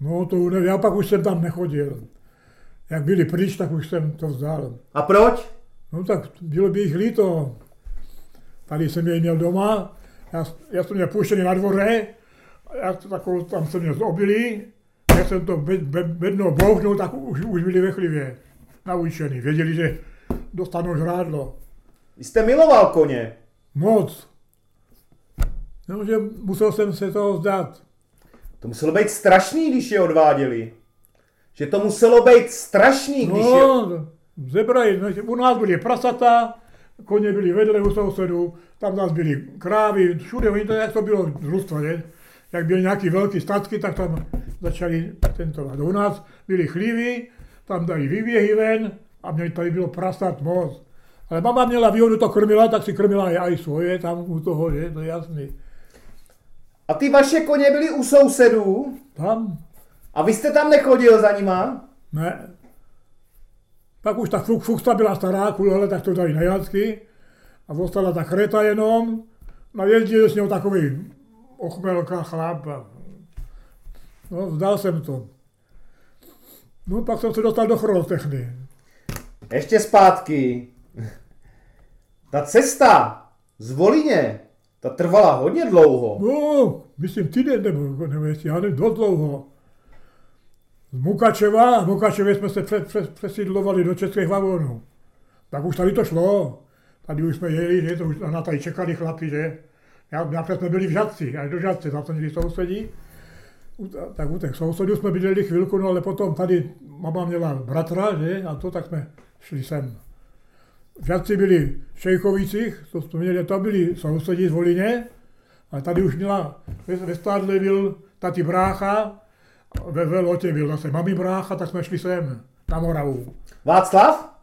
No to nevím, já pak už jsem tam nechodil. Jak byli pryč, tak už jsem to vzdal. A proč? No tak bylo by jich líto. Tady jsem je měl doma, já, já jsem měl puštěný na dvore, já takovou, tam jsem měl obilí, jak jsem to bed, bed, bedno bouchnul, tak už, už byli ve chlivě naučený. Věděli, že dostanou žrádlo. Vy jste miloval koně. Moc. No, že musel jsem se toho vzdát. To muselo být strašný, když je odváděli. Že to muselo být strašný, když je... No, zebrali, u nás byly prasata, koně byly vedle u sousedů, tam nás byly krávy, všude, oni to, jak to bylo družstvo, že? Jak byly nějaký velký statky, tak tam začali tentovat. U nás byly chlívy, tam dali výběhy ven a mě tady bylo prasat moc. Ale mama měla výhodu, to krmila, tak si krmila i svoje tam u toho, že? To je jasný. A ty vaše koně byly u sousedů? Tam? A vy jste tam nechodil za nima? Ne. Pak už ta fuk, fuksta byla stará, kulele, tak to dali na jacky. A zostala ta kreta jenom. No jezdil s ňou takový ochmelka chlap. No, vzdal jsem to. No, pak jsem se dostal do chorotechny. Ještě zpátky. Ta cesta z Volině, ta trvala hodně dlouho. No, myslím týden nebo, nebo já nevím, dost dlouho. Z Mukačeva, z Mukačevě jsme se přes, přes, přesídlovali do českých vagónů. Tak už tady to šlo. Tady už jsme jeli, že to už na tady čekali chlapi, že. Já, napřed jsme byli v Žadci, až do Žadce, tam jsme měli sousedí. Tak u těch sousedů jsme bydleli chvilku, no ale potom tady mama měla bratra, že, a to tak jsme šli sem. Žadci byli v Šejkovicích, to jsme měli, to byli sousedí z Volině, a tady už měla, ve, ve Stádle byl tati brácha, ve, ve Lotě byl zase mami brácha, tak jsme šli sem, na Moravu. Václav?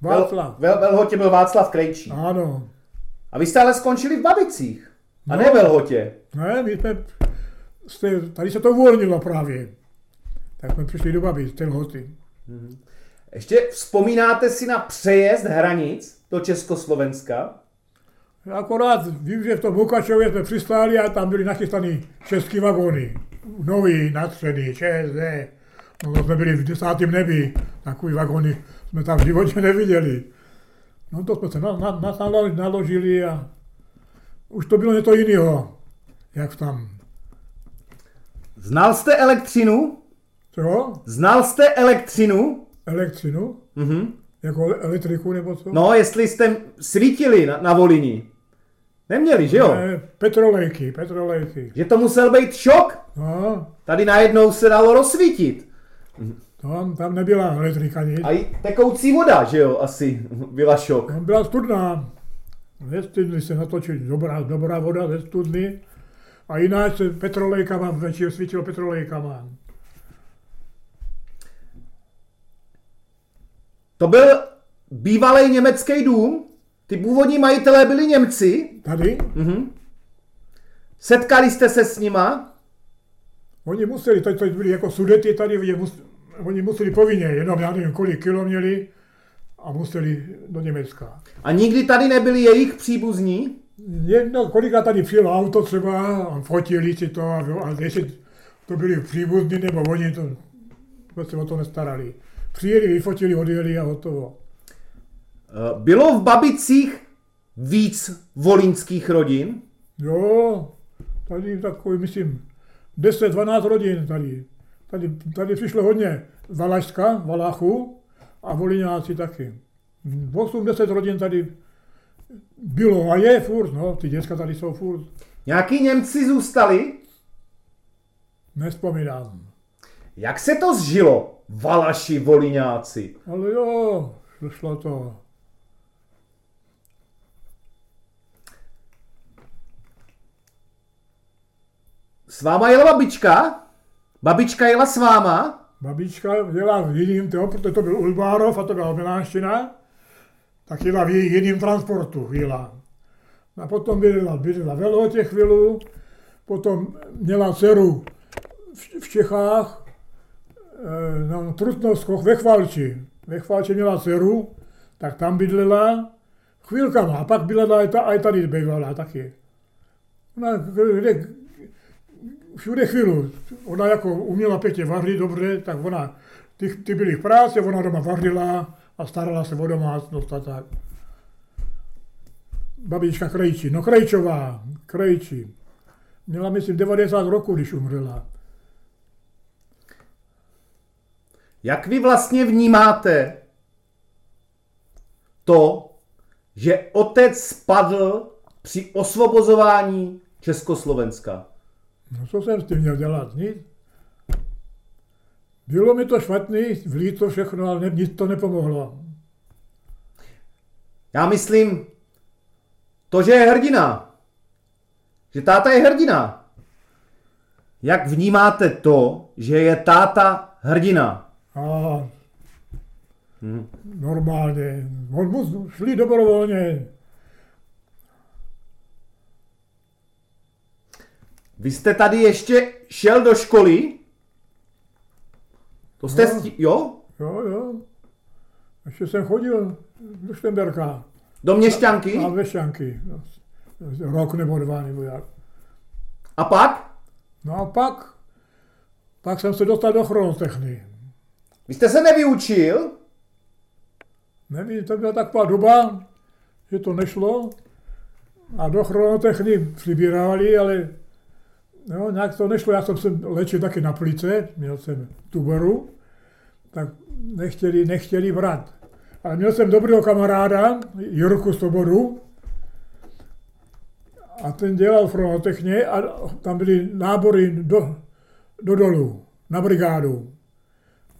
Václav. Ve, ve Lhotě byl Václav Krejčí. Ano. A vy jste ale skončili v Babicích. A No. ne ve Lhotě. Ne, my jsme, jste, tady se to uvolnilo právě. Tak jsme přišli do Babic, ten hoty. Ještě vzpomínáte si na přejezd hranic do Československa? Akorát vím, že v tom Mukačově jsme přistáli a tam byly nachystaný český vagóny. Nový, natřený, ČSD. No to jsme byli v desátém nebi. Takový vagóny jsme tam v životě neviděli. No to jsme se na, na, na, nalo- naložili a už to bylo něco jiného, jak tam. Znal jste elektřinu? Co? Znal jste elektřinu? Elektřinu? Mhm. Jako elektriku nebo co? No, jestli jste svítili na, na Volini. Neměli, že jo? Ne, petrolejky, petrolejky. Že to musel být šok. No, Tady najednou se dalo rozsvítit. tam, tam nebyla elektrika nic. A i tekoucí voda, že jo, asi byla šok. Tam byla studna. Ve studni se natočili dobrá, dobrá voda ze studny. A jinak se petrolejkama, večer svítilo petrolejkama. To byl bývalý německý dům. Ty původní majitelé byli Němci. Tady Mhm. Setkali jste se s nima? oni museli, to, to byli jako sudety tady, oni, mus, oni museli povinně, jenom já nevím, kolik kilo měli a museli do Německa. A nikdy tady nebyli jejich příbuzní? Jedno, kolikrát tady přijelo auto třeba a fotili si to, a, a jestli to byli příbuzní nebo oni, to jsme se o to nestarali. Přijeli, vyfotili, odjeli a hotovo. Eh, Bylo v Babicích víc volinských rodin? Jo, tady takový, myslím, 10-12 rodin tady. Tady, tady přišlo hodně Valašska, Valachů a Voliňáci taky. 8-10 rodin tady bylo a je furt, no, ty děcka tady jsou furt. Nějaký Němci zůstali? Nespomínám. Jak se to zžilo, Valaši voliňáci? Ale jo, šlo to. S váma jela babička? Babička jela s váma? Babička jela v jiným, to, protože to byl Ulbárov a to byla Milánština, tak jela v jiným transportu jela. A potom bydlela, bydlela ve Lhotě chvíli, potom měla dceru v, v Čechách, e, na Trutnovskoch ve Chvalči. Ve Chvalči měla dceru, tak tam bydlela chvílkama. A pak bydlela i, ta, i tady bývala taky. Ona kde, všude chvíli. Ona jako uměla pěkně vařit dobře, tak ona, ty, ty byly v práci, ona doma vařila a starala se o domácnost a tak. Babička Krejčí, no Krejčová, Krejčí. Měla, myslím, 90 roku, když umřela. Jak vy vlastně vnímáte to, že otec spadl při osvobozování Československa? No co jsem s tím měl dělat? Nic. Bylo mi to špatný, vlít to všechno, ale nic to nepomohlo. Já myslím, to, že je hrdina. Že táta je hrdina. Jak vnímáte to, že je táta hrdina? A hmm. normálně. On mu šli dobrovolně. Vy jste tady ještě šel do školy? To jste... No. Sti- jo? Jo, jo. Ještě jsem chodil do Štenberka. Do Měšťanky? Na Vešťanky. No, Rok nebo dva, nebo jak. A pak? No a pak, pak jsem se dostal do chronotechny. Vy jste se nevyučil? Nevím, to byla taková doba, že to nešlo. A do chronotechny přibírali, ale no, nějak to nešlo. Já jsem se léčil taky na plice, měl jsem tuberu, tak nechtěli, nechtěli brát. Ale měl jsem dobrého kamaráda, Jirku Svobodu, a ten dělal chronotechně a tam byly nábory do, do dolu, na brigádu.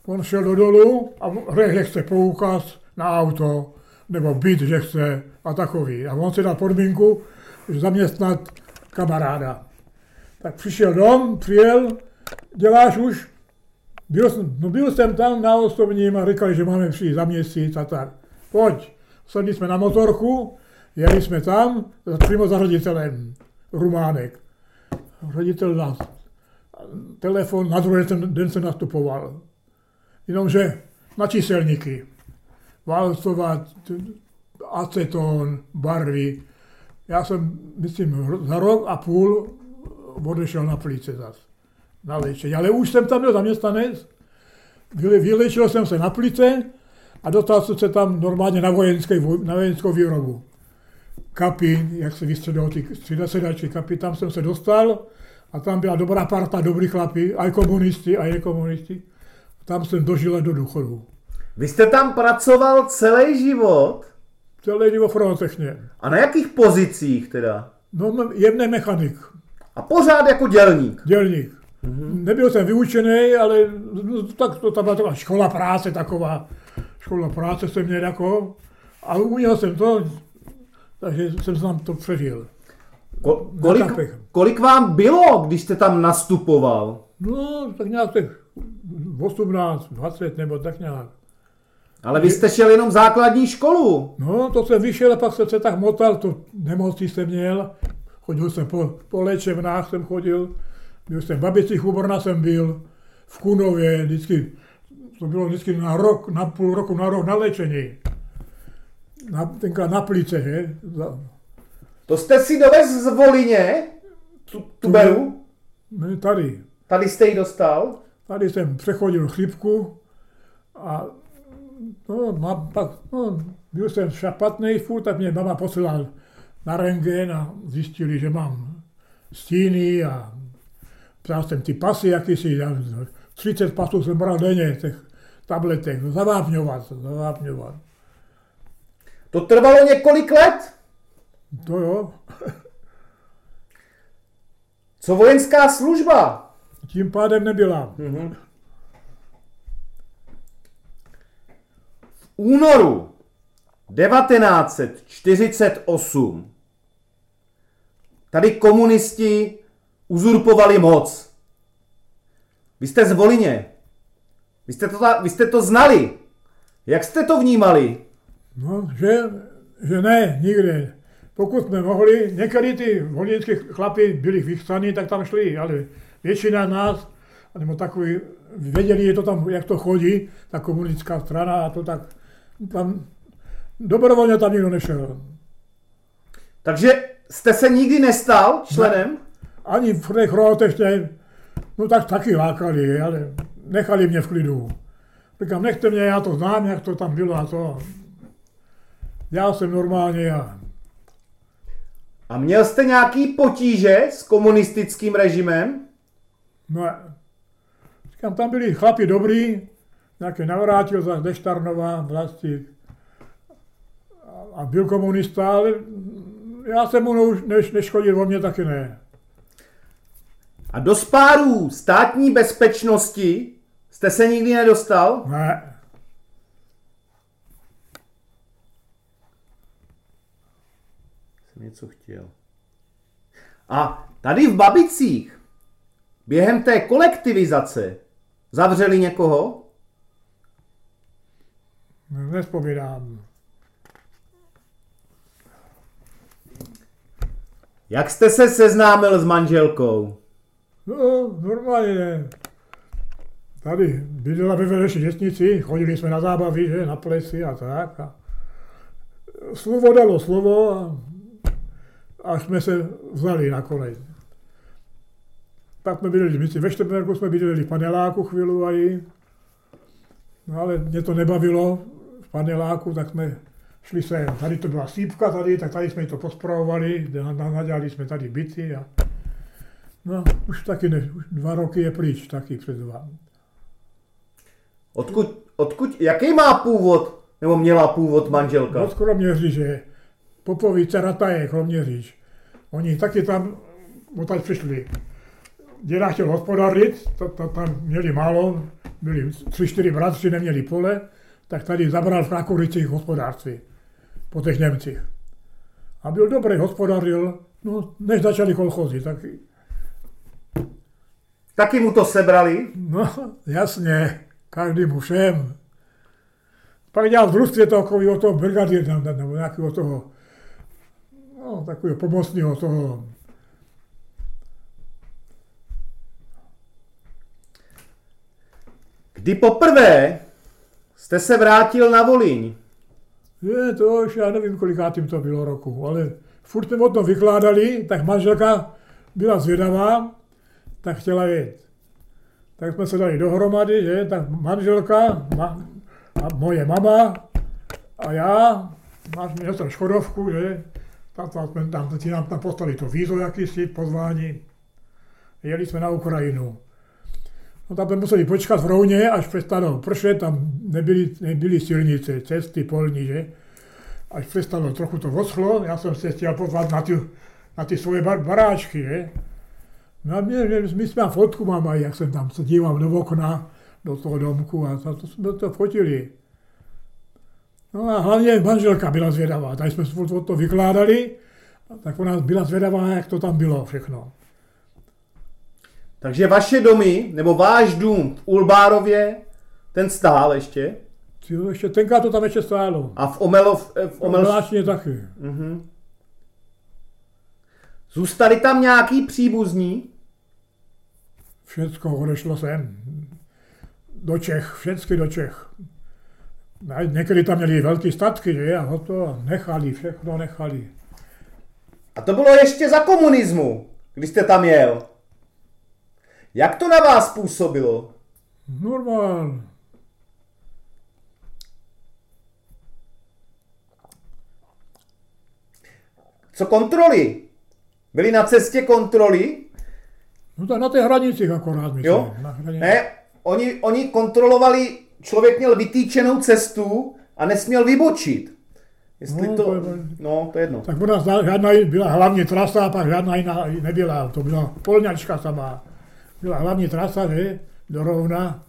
On šel do dolu a řekl, že chce poukaz na auto, nebo byt, že chce a takový. A on si dal podmínku, že zaměstnat kamaráda. Tak přišel dom, přijel, děláš už? Byl, jsem- no byl jsem tam na osobním a říkali, že máme přijít za měsíc a tak. Pojď, sedli jsme na motorku, jeli jsme tam, přímo za ředitelem, Rumánek. Ředitel nás, telefon, na druhý den, den se nastupoval. Jenomže na číselníky. Válcovat, aceton, barvy. Já jsem, myslím, za rok a půl odešel na plice zas. Na léčení. Ale už jsem tam byl zaměstnanec. Vyle- Vylečil jsem se na plice a dostal jsem se tam normálně na, vojenské, na vojenskou výrobu. Kapy, jak se vystředal ty středasedačky kapy, tam jsem se dostal a tam byla dobrá parta dobrých chlapí, aj komunisti, aj nekomunisti. Tam jsem dožil do důchodu. Vy jste tam pracoval celý život? Celý život fronotechně. A na jakých pozicích teda? No, jemný mechanik, A pořád jako dělník. dělník. Mm-hmm. Nebyl jsem vyučený, ale no, tak to tam byla taková škola práce taková. Škola práce jsem měl jako, ale uměl jsem to, takže jsem tam to přežil. Ko- kolik, kolik vám bylo, když jste tam nastupoval? No, tak nějak těch 18, 20 nebo tak nějak. Ale vy jste šel jenom základní školu. No, to jsem vyšel a pak jsem se tak motal, to nemocí jsem měl. Chodil jsem po, po léčebnách, jsem chodil. Byl jsem v Babicích u Brna jsem byl, v Kunově, vždycky, to bylo vždycky na rok, na půl roku, na rok na léčení. Na, tenkrát na plice, že? Za, To jste si dovez z Volině? Tu, tu beru? ne, tady. Tady jste ji dostal? Tady jsem přechodil chřipku a no, mám pak, no, byl jsem špatný furt, tak mě mama posílala na rengen a zjistili, že mám stíny a vzal jsem ty pasy jakýsi, já, 30 pasů jsem bral denně, těch tabletek, zavápňovat, zavápňovat. To trvalo několik let? To jo, Co vojenská služba? Tím pádem nebyla. Mhm. V únoru 1948 tady komunisti uzurpovali moc. Vy jste z Volině. Vy jste to, vy jste to znali. Jak jste to vnímali? No, že, že ne, nikdy. Pokud jsme mohli, některý ty volinské chlapy byli vychcaní, tak tam šli, ale většina nás, nebo takový, věděli, je to tam, jak to chodí, ta komunistická strana a to tak, tam dobrovolně tam nikdo nešel. Takže jste se nikdy nestal členem? Ani v těch rotech, ne, no tak taky lákali, ale nechali mě v klidu. Říkám, nechte mě, já to znám, jak to tam bylo a to. Já jsem normálně já. A měl jste nějaký potíže s komunistickým režimem? No, říkám, tam byli chlapi dobrý, nějaký navrátil za Deštarnova, vlastník. A- A byl komunista, ale já jsem mu už než, neškodil, o mě taky ne. A do spárů státní bezpečnosti jste se nikdy nedostal? Ne. Jsem něco chtěl. A tady v Babicích během té kolektivizace zavřeli někoho? Nespomínám. Jak jste se seznámil s manželkou? No, normálně. Tady bydlela ve Veneši dětnici, chodili jsme na zábavy, že, na plesy a tak. A slovo dalo slovo a až jsme se vzali nakonec. Pak jsme bydleli, myslím, ve Šternbergu jsme bydleli v paneláku chvíli a i. No ale mě to nebavilo v paneláku, tak jsme šli se, tady to byla sípka tady, tak tady jsme to pospravovali, na- na- nadělali jsme tady byty a No, už taky ne, už dva roky je pryč, taky před dva. Odkud, odkud, jaký má původ, nebo měla původ manželka? Od Kroměříže, Popovice, Rataje, Kroměříž. Oni taky tam odtaď přišli. Děda chtěl hospodařit, to, to, tam měli málo, byli tři, čtyři bratři, neměli pole, tak tady zabral v Krakovicích hospodářství po těch Němcích. A byl dobrý, hospodařil, no, než začali kolchozy, tak Taky mu to sebrali? No, jasně, každému všem. Pak dělal v družství takového toho brigadíra, nebo nějakého toho, no, takového pomocného toho. Kdy poprvé jste se vrátil na Volíň? Je, to už já nevím, kolikátým to bylo roku, ale furt jsme o tom vykládali, tak manželka byla zvědavá, tak chtěla jet. Tak jsme se dali dohromady, že, tak manželka, ma, a moje mama a já, máš měl jsem Škodovku, že, tam, tam, jsme, tam, nám tam poslali to vízo jakýsi, pozvání. Jeli jsme na Ukrajinu. No tam museli počkat v Rouně, až přestalo pršet, tam nebyly, nebyly silnice, cesty polní, že? Až přestalo, trochu to oschlo, já jsem se chtěl pozvat na ty, na ty svoje bar, baráčky, že? No a mě, my jsme fotku mám, aj, jak jsem tam se díval do okna, do toho domku a to, to jsme to fotili. No a hlavně manželka byla zvědavá, tady jsme o to vykládali, tak ona byla zvědavá, jak to tam bylo všechno. Takže vaše domy, nebo váš dům v Ulbárově, ten stál ještě? Jo, ještě tenkrát to tam ještě stálo. A v Omelov, eh, v Omel... Obláčně taky. Mhm. Zůstali tam nějaký příbuzní? Všecko odešlo sem. Do Čech, všechny do Čech. Někdy tam měli velké statky, že? A to nechali, všechno nechali. A to bylo ještě za komunismu, když jste tam jel. Jak to na vás působilo? Normál. Co kontroly? Byly na cestě kontroly? No tak na těch hranicích akorát, myslím. Jo? Na hranicích. Ne, oni, oni kontrolovali, člověk měl vytýčenou cestu a nesměl vybočit. Jestli No, to... to je- No, to je jedno. Tak u nás žádná byla hlavně trasa, a pak žádná jiná nebyla. To byla polňačka sama. Byla hlavní trasa, že, do Rovna.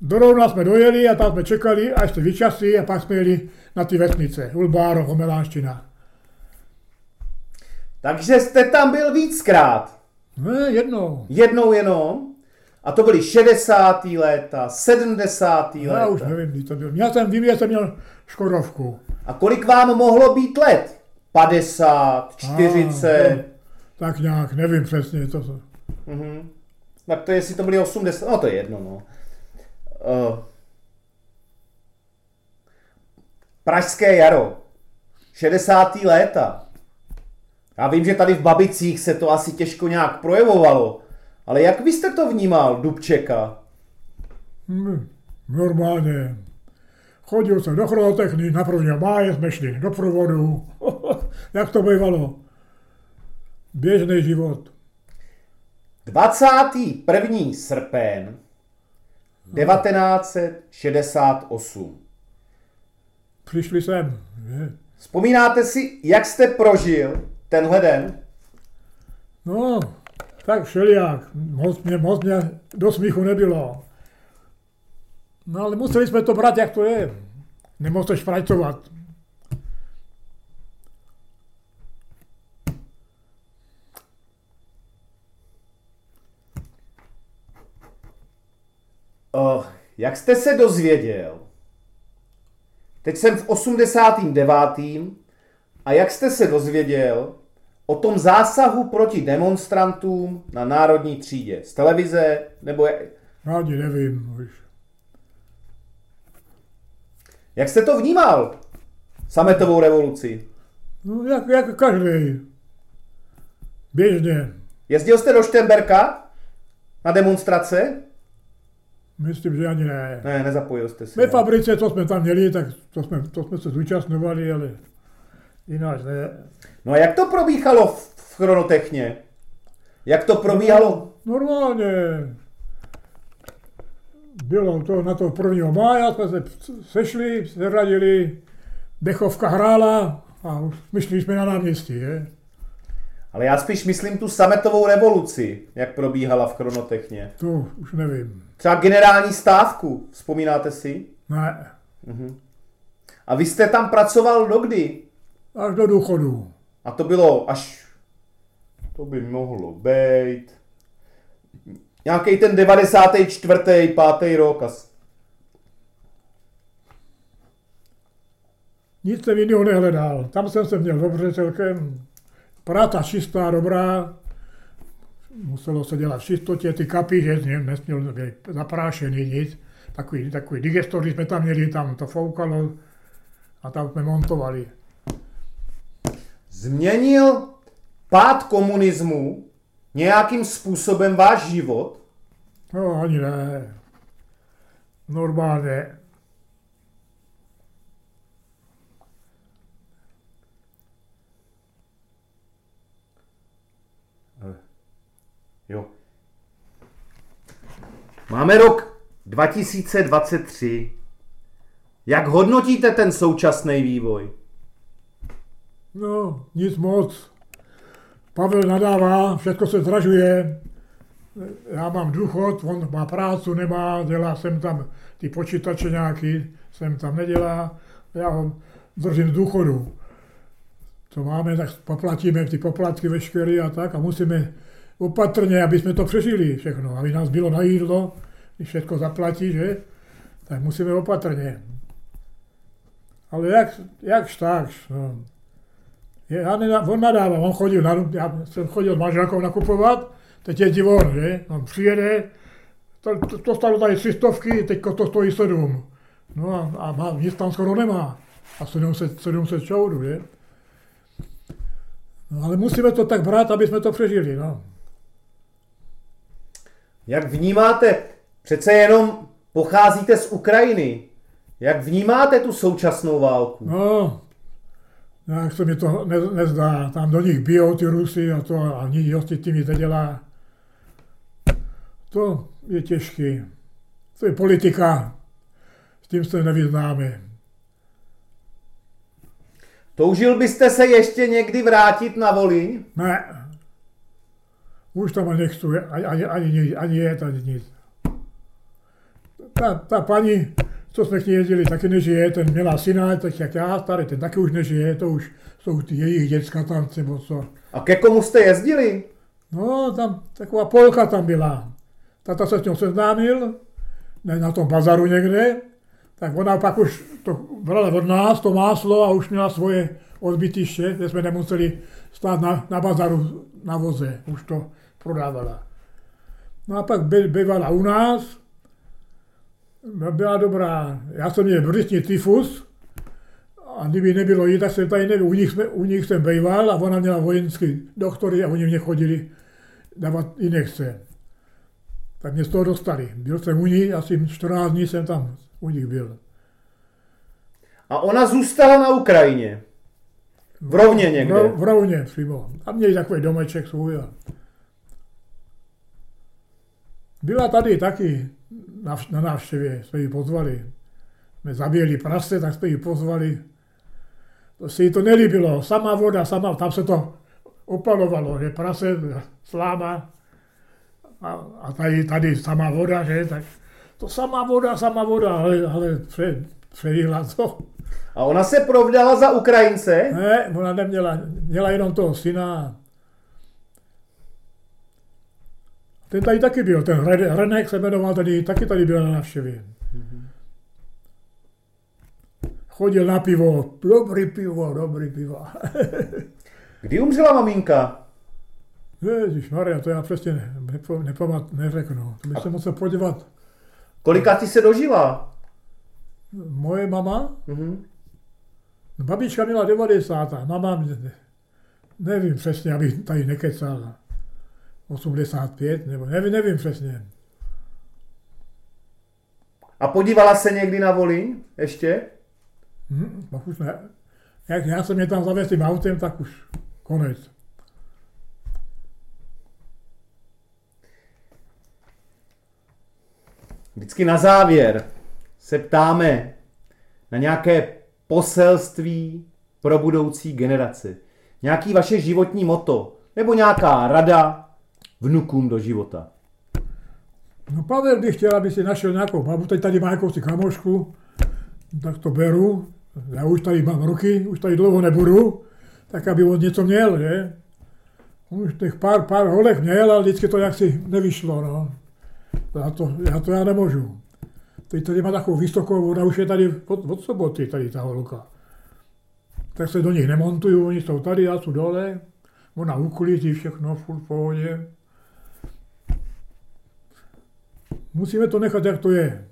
Do Rovna jsme dojeli a tam jsme čekali, až se vyčasí a pak jsme jeli na ty vesnice, Ulbáro, Homelánština. Takže jste tam byl víckrát. Ne, jednou. Jednou jenom. A to byly 60. léta, 70. léta. Já už nevím, kdy to bylo. Já jsem, vím, že jsem měl Škodovku. A kolik vám mohlo být let? 50, 40? A, no, tak nějak, nevím přesně. To, to. Tak to jestli to byly 80, no to je jedno, no. Uh, Pražské jaro. 60. léta. Já vím, že tady v Babicích se to asi těžko nějak projevovalo, ale jak vy jste to vnímal, Dubčeka? Hmm, normálně. Chodil jsem do chronotechny, na první máje jsme šli do provodu. jak to bývalo? Běžný život. 21. srpen 1968. Přišli sem. Že? Vzpomínáte si, jak jste prožil tenhle den? No, tak všelijak. Moc mě, moc mě do smíchu nebylo. No ale museli jsme to brát, jak to je. Nemůžeš pracovat. Uh, jak jste se dozvěděl? Teď jsem v 89. A jak jste se dozvěděl o tom zásahu proti demonstrantům na Národní třídě? Z televize nebo... jak- Ani nevím už. Jak jste to vnímal? Sametovou revoluci. No, jak, jak každý. Běžně. Jezdil jste do Štemberka na demonstrace? Myslím, že ani ne. Ne, nezapojil jste se. Ve fabrice, co jsme tam měli, tak to jsme, to jsme se zúčastňovali, ale jinak ne. No a jak to probíhalo v, v chronotechně? Jak to probíhalo? Normálně. Bylo to na to 1. mája, jsme se sešli, seradili, dechovka hrála a už myšli jsme na náměstí, je? Ale já spíš myslím tu sametovou revoluci, jak probíhala v chronotechně. To už nevím. Třeba generální stávku, vzpomínáte si? Ne, A vy jste tam pracoval dokdy? až do důchodu. A to bylo až... To by mohlo být... Nějaký ten 94. 5. rok. As... Nic jsem jiného nehledal. Tam jsem se měl dobře celkem. Práta čistá, dobrá. Muselo se dělat v čistotě, ty kapy, že ne- nesměl být zaprášený nic. Takový, takový digestor, když jsme tam měli, tam to foukalo a tam jsme montovali. Změnil pád komunismu nějakým způsobem váš život? No, ani ne. Normálně. Jo. Máme rok 2023. Jak hodnotíte ten současný vývoj? No, nic moc. Pavel nadává, všechno se zdražuje. Já mám důchod, on má práci, nemá, dělá jsem tam ty počítače nějaký, jsem tam nedělá. Já ho držím důchodu. Co máme, tak poplatíme ty poplatky veškeré a tak a musíme opatrně, aby jsme to přežili všechno, aby nás bylo na jídlo, když všechno zaplatí, že? Tak musíme opatrně. Ale jak, jakž tak, no. Já nedá, on nadává, on chodil, na, já jsem chodil s manželkou nakupovat, teď je divon, že? On přijede, to, to, to stalo tady tři stovky, teď to stojí sedm. No a, a má, nic tam skoro nemá. A 700, 700 čoudů, že? No, ale musíme to tak brát, aby jsme to přežili, no. Jak vnímáte, přece jenom pocházíte z Ukrajiny, jak vnímáte tu současnou válku? No, jak se mi to ne, nezdá. Tam do nich bijou ty Rusy a to a nic tím nic nedělá. To je těžké. To je politika. S tím se nevyznáme. Toužil byste se ještě někdy vrátit na Volíň? Ne. Už tam ani nechci ani, ani, ani, ani jet, ani nic. Ta, ta paní, co jsme k ní jezdili, taky nežije, ten měla syna, tak jak já, starý, ten taky už nežije, to už jsou ty jejich děcka tam, nebo co. A ke komu jste jezdili? No, tam taková Polka tam byla. Tata se s ním seznámil, ne, na tom bazaru někde, tak ona pak už to brala od nás, to máslo a už měla svoje odbytiště, kde jsme nemuseli stát na, na bazaru na voze, už to prodávala. No a pak by, bývala u nás, byla dobrá. Já jsem měl břišní tyfus, a kdyby nebylo jí, tak jsem tady nebyl. U nich, jsme, u nich jsem býval a ona měla vojenský doktory a oni mě chodili dávat injekce. Tak mě z toho dostali. Byl jsem u nich, asi 14 dní jsem tam u nich byl. A ona zůstala na Ukrajině? V Rovně někde? V, v Rovně přímo. A měli takový domeček svůj. A... Byla tady taky na, návštěvě, jsme ji pozvali. Jsme zabíjeli prase, tak jsme ji pozvali. To se jí to nelíbilo. Sama voda, sama, tam se to opalovalo, že prase, sláma a, a tady, tady sama voda, že, tak to sama voda, sama voda, ale, ale pře, přejila to. A ona se provdala za Ukrajince? Ne, ona neměla, měla jenom toho syna. Ten tady taky byl, ten Renek se jmenoval tady, taky tady byl na návštěvě. Chodil na pivo, dobrý pivo, dobrý pivo. Kdy umřela maminka? Ježíš Maria, to já přesně ne, nepo, nepamat, neřeknu. To bych se musel podívat. Kolika ty se dožila? Moje mama? Mhm. Babička měla 90 a mama, ne, nevím přesně, abych tady nekecal. 85, nebo nevím, nevím přesně. A podívala se někdy na Volín ještě? Hm, pak už ne. Jak já jsem mě tam zavést tím autem, tak už konec. Vždycky na závěr se ptáme na nějaké poselství pro budoucí generaci. Nějaký vaše životní moto, nebo nějaká rada vnukům do života. No Pavel by chtěl, aby si našel nějakou babu, teď tady má jakousi kamošku, tak to beru, já už tady mám roky, už tady dlouho nebudu, tak aby on něco měl, že? Už těch pár, pár holek měl, ale vždycky to jaksi nevyšlo, no. Já to, já to já nemůžu. Teď tady má takovou vysokou, ona už je tady od, od soboty, tady ta holka. Tak se do nich nemontuju, oni jsou tady, já jsou dole. Ona uklidí všechno, furt v pohodě. Musíme to nechat, jak to je.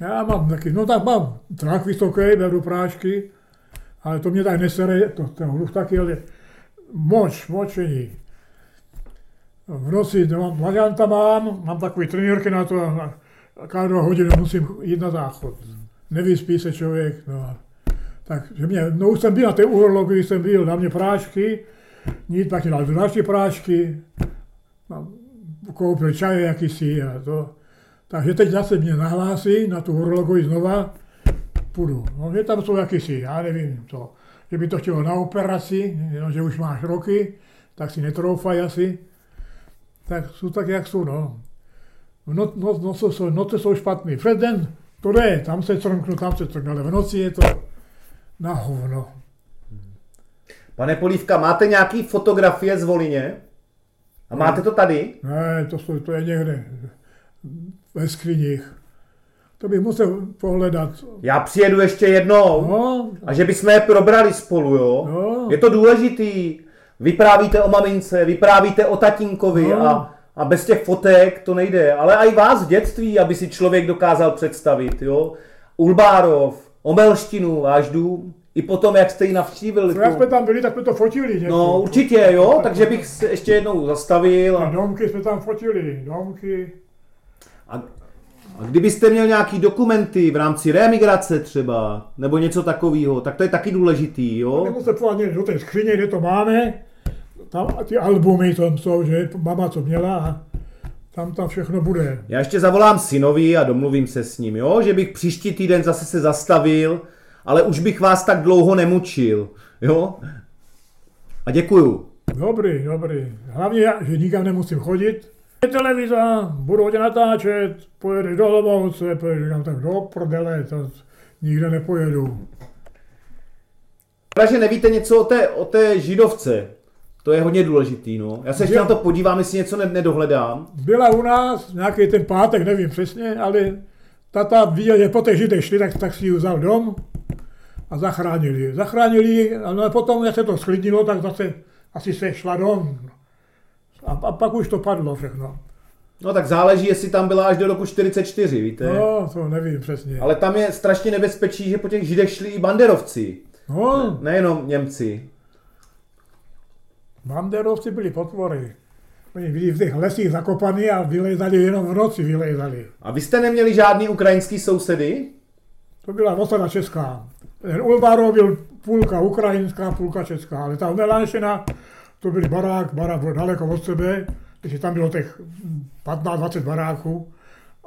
Já mám taky, no tak mám trák vysoký, beru prášky, ale to mě tak nesere, to, ten hluk taky, ale moč, močení. V noci mám, varianta mám, mám takový trenírky na to a každou hodinu musím jít na záchod. Nevyspí se člověk, no. Takže mě, no už jsem byl na té urologii, jsem byl, na mě prášky, nic, pak dal další prášky, mám, koupil čaje jakýsi a to. Takže teď zase mě nahlásí na tu urologii znova, půjdu. No, že tam jsou jakýsi, já nevím to, že by to chtělo na operaci, že už máš roky, tak si netroufají asi. Tak jsou tak, jak jsou, no. No, no, no, jsou, noci jsou špatný. Před den to jde, tam se crnknu, tam se crknu, ale v noci je to na hovno. Pane Polívka, máte nějaký fotografie z Volině? A máte to tady? Ne, to, to, je někde ve skříních. To bych musel pohledat. Já přijedu ještě jednou. No, A že bychom je probrali spolu, jo? No. Je to důležitý. Vyprávíte o mamince, vyprávíte o tatínkovi No. a, a bez těch fotek to nejde. Ale i vás v dětství, aby si člověk dokázal představit, jo? Ulbárov, Omelštinu, váš dům, i potom, jak jste ji navštívili. co jak jsme tam byli, tak jsme to fotili. Někdy. No určitě, jo, takže bych se ještě jednou zastavil. A A, domky jsme tam fotili, domky. a, a kdybyste měl nějaký dokumenty v rámci reemigrace třeba, nebo něco takového, tak to je taky důležitý, jo? Nebo se někde do té skříně, kde to máme. Tam ty albumy tam jsou, že mama co měla a tam tam všechno bude. Já ještě zavolám synovi a domluvím se s ním, jo? že bych příští týden zase se zastavil, ale už bych vás tak dlouho nemučil, jo? A děkuju. Dobrý, dobrý. Hlavně, že nikam nemusím chodit. Je televiza, budou tě natáčet, pojedeš do Olomouce, pojedeš tam tak do prdele, to nikde nepojedu. Škoda, že nevíte něco o té, o té židovce. To je hodně důležitý, no. Já se ještě na to podívám, jestli něco ne- nedohledám. Byla u nás nějaký ten pátek, nevím přesně, ale tata viděl, že po těch židech šli, tak, tak si ji vzal dom a zachránili ji. Zachránili ji, no a potom, jak se to sklidnilo, tak zase asi se šla dom. A, a pak už to padlo všechno. No tak záleží, jestli tam byla až do roku 44, víte. No, to nevím přesně. Ale tam je strašně nebezpečí, že po těch židech šli i banderovci. No, Nejenom Němci. banderovci byli potvory. Oni byli v těch lesích zakopaní a vylezali jenom v noci vylezali. A vy jste neměli žádný ukrajinský sousedy? To byla osada česká. Ten Ulbárov byl půlka ukrajinská, půlka česká, ale ta Melanšina, to byl barák, barák byl daleko od sebe, takže tam bylo těch 15-20 baráků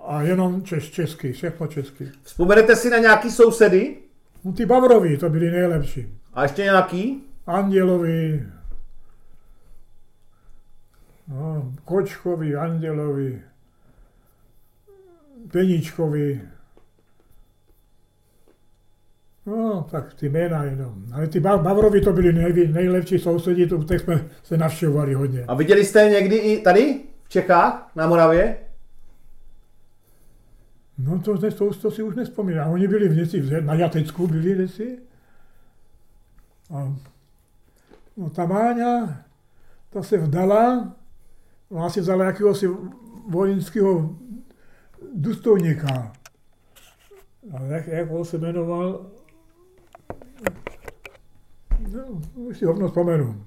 a jenom čes, český, všechno český. Vzpomenete si na nějaký sousedy? No ty Bavrovi, to byli nejlepší. A ještě nějaký? Andělovi, no, Kočkovi, Andělovi, Peníčkovi. No, tak ty jména jenom. Ale ty Ba- Bavrovi to byli nej, nejlepší sousedi, to těch jsme se navštěvovali hodně. A viděli jste někdy i tady v Čechách, na Moravě? No to, to, to, si už nespomínám. Oni byli v něci, v- na Jatecku byli desi. A no, ta Máňa, ta se vdala, ona si vzala jakéhosi vojenského důstojníka. A jak, jak on se jmenoval, no, už si hovno vzpomenu.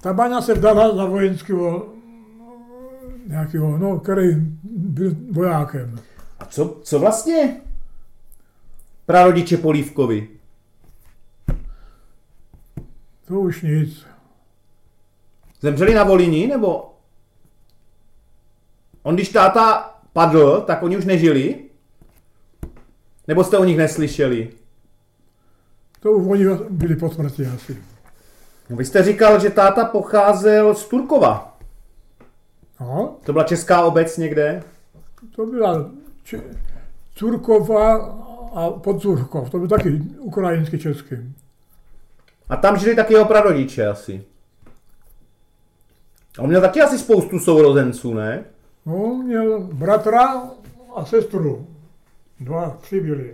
Ta Máňa se vdala za vojenského nějakého, no, který byl vojákem. A co, co vlastně? Prarodiče Polívkovi. To už nic. Zemřeli na Volini, nebo? On když táta padl, tak oni už nežili? Nebo jste o nich neslyšeli? To už oni byli po smrti asi. No, vy jste říkal, že táta pocházel z Turkova. No, To byla česká obec někde? to byla Če- Curkova a Podzurkov. To byl taky ukrajinský český. A tam žili taky jeho prarodiče asi. A on měl taky asi spoustu sourozenců, ne? No, měl bratra a sestru. Dva, tři byli.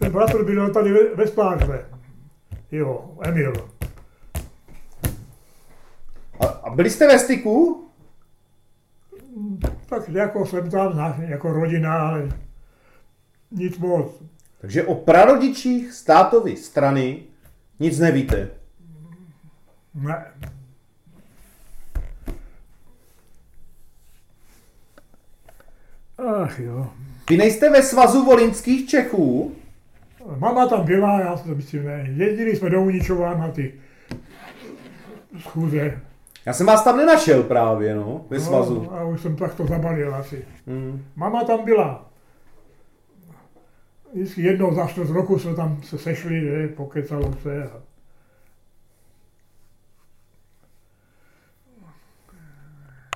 Ten bratr byl tady ve, ve Spáře. Jo, Emil. A, a byli jste ve styku? Tak jako jsem tam, jako rodina, ale nic moc. Takže o prarodičích z tátovy strany nic nevíte. Ne. Ach jo. Vy nejste ve svazu volinských Čechů? Mama tam byla, já si to myslím ne. Jezdili jsme do Uničova na ty schůze. Já jsem vás tam nenašel právě, no, ve svazu. No, a už jsem tak to zabalil asi. Hmm. Mama tam byla. Vždycky jednou za čtvrt roku jsme tam se sešli, že, pokecalo se. A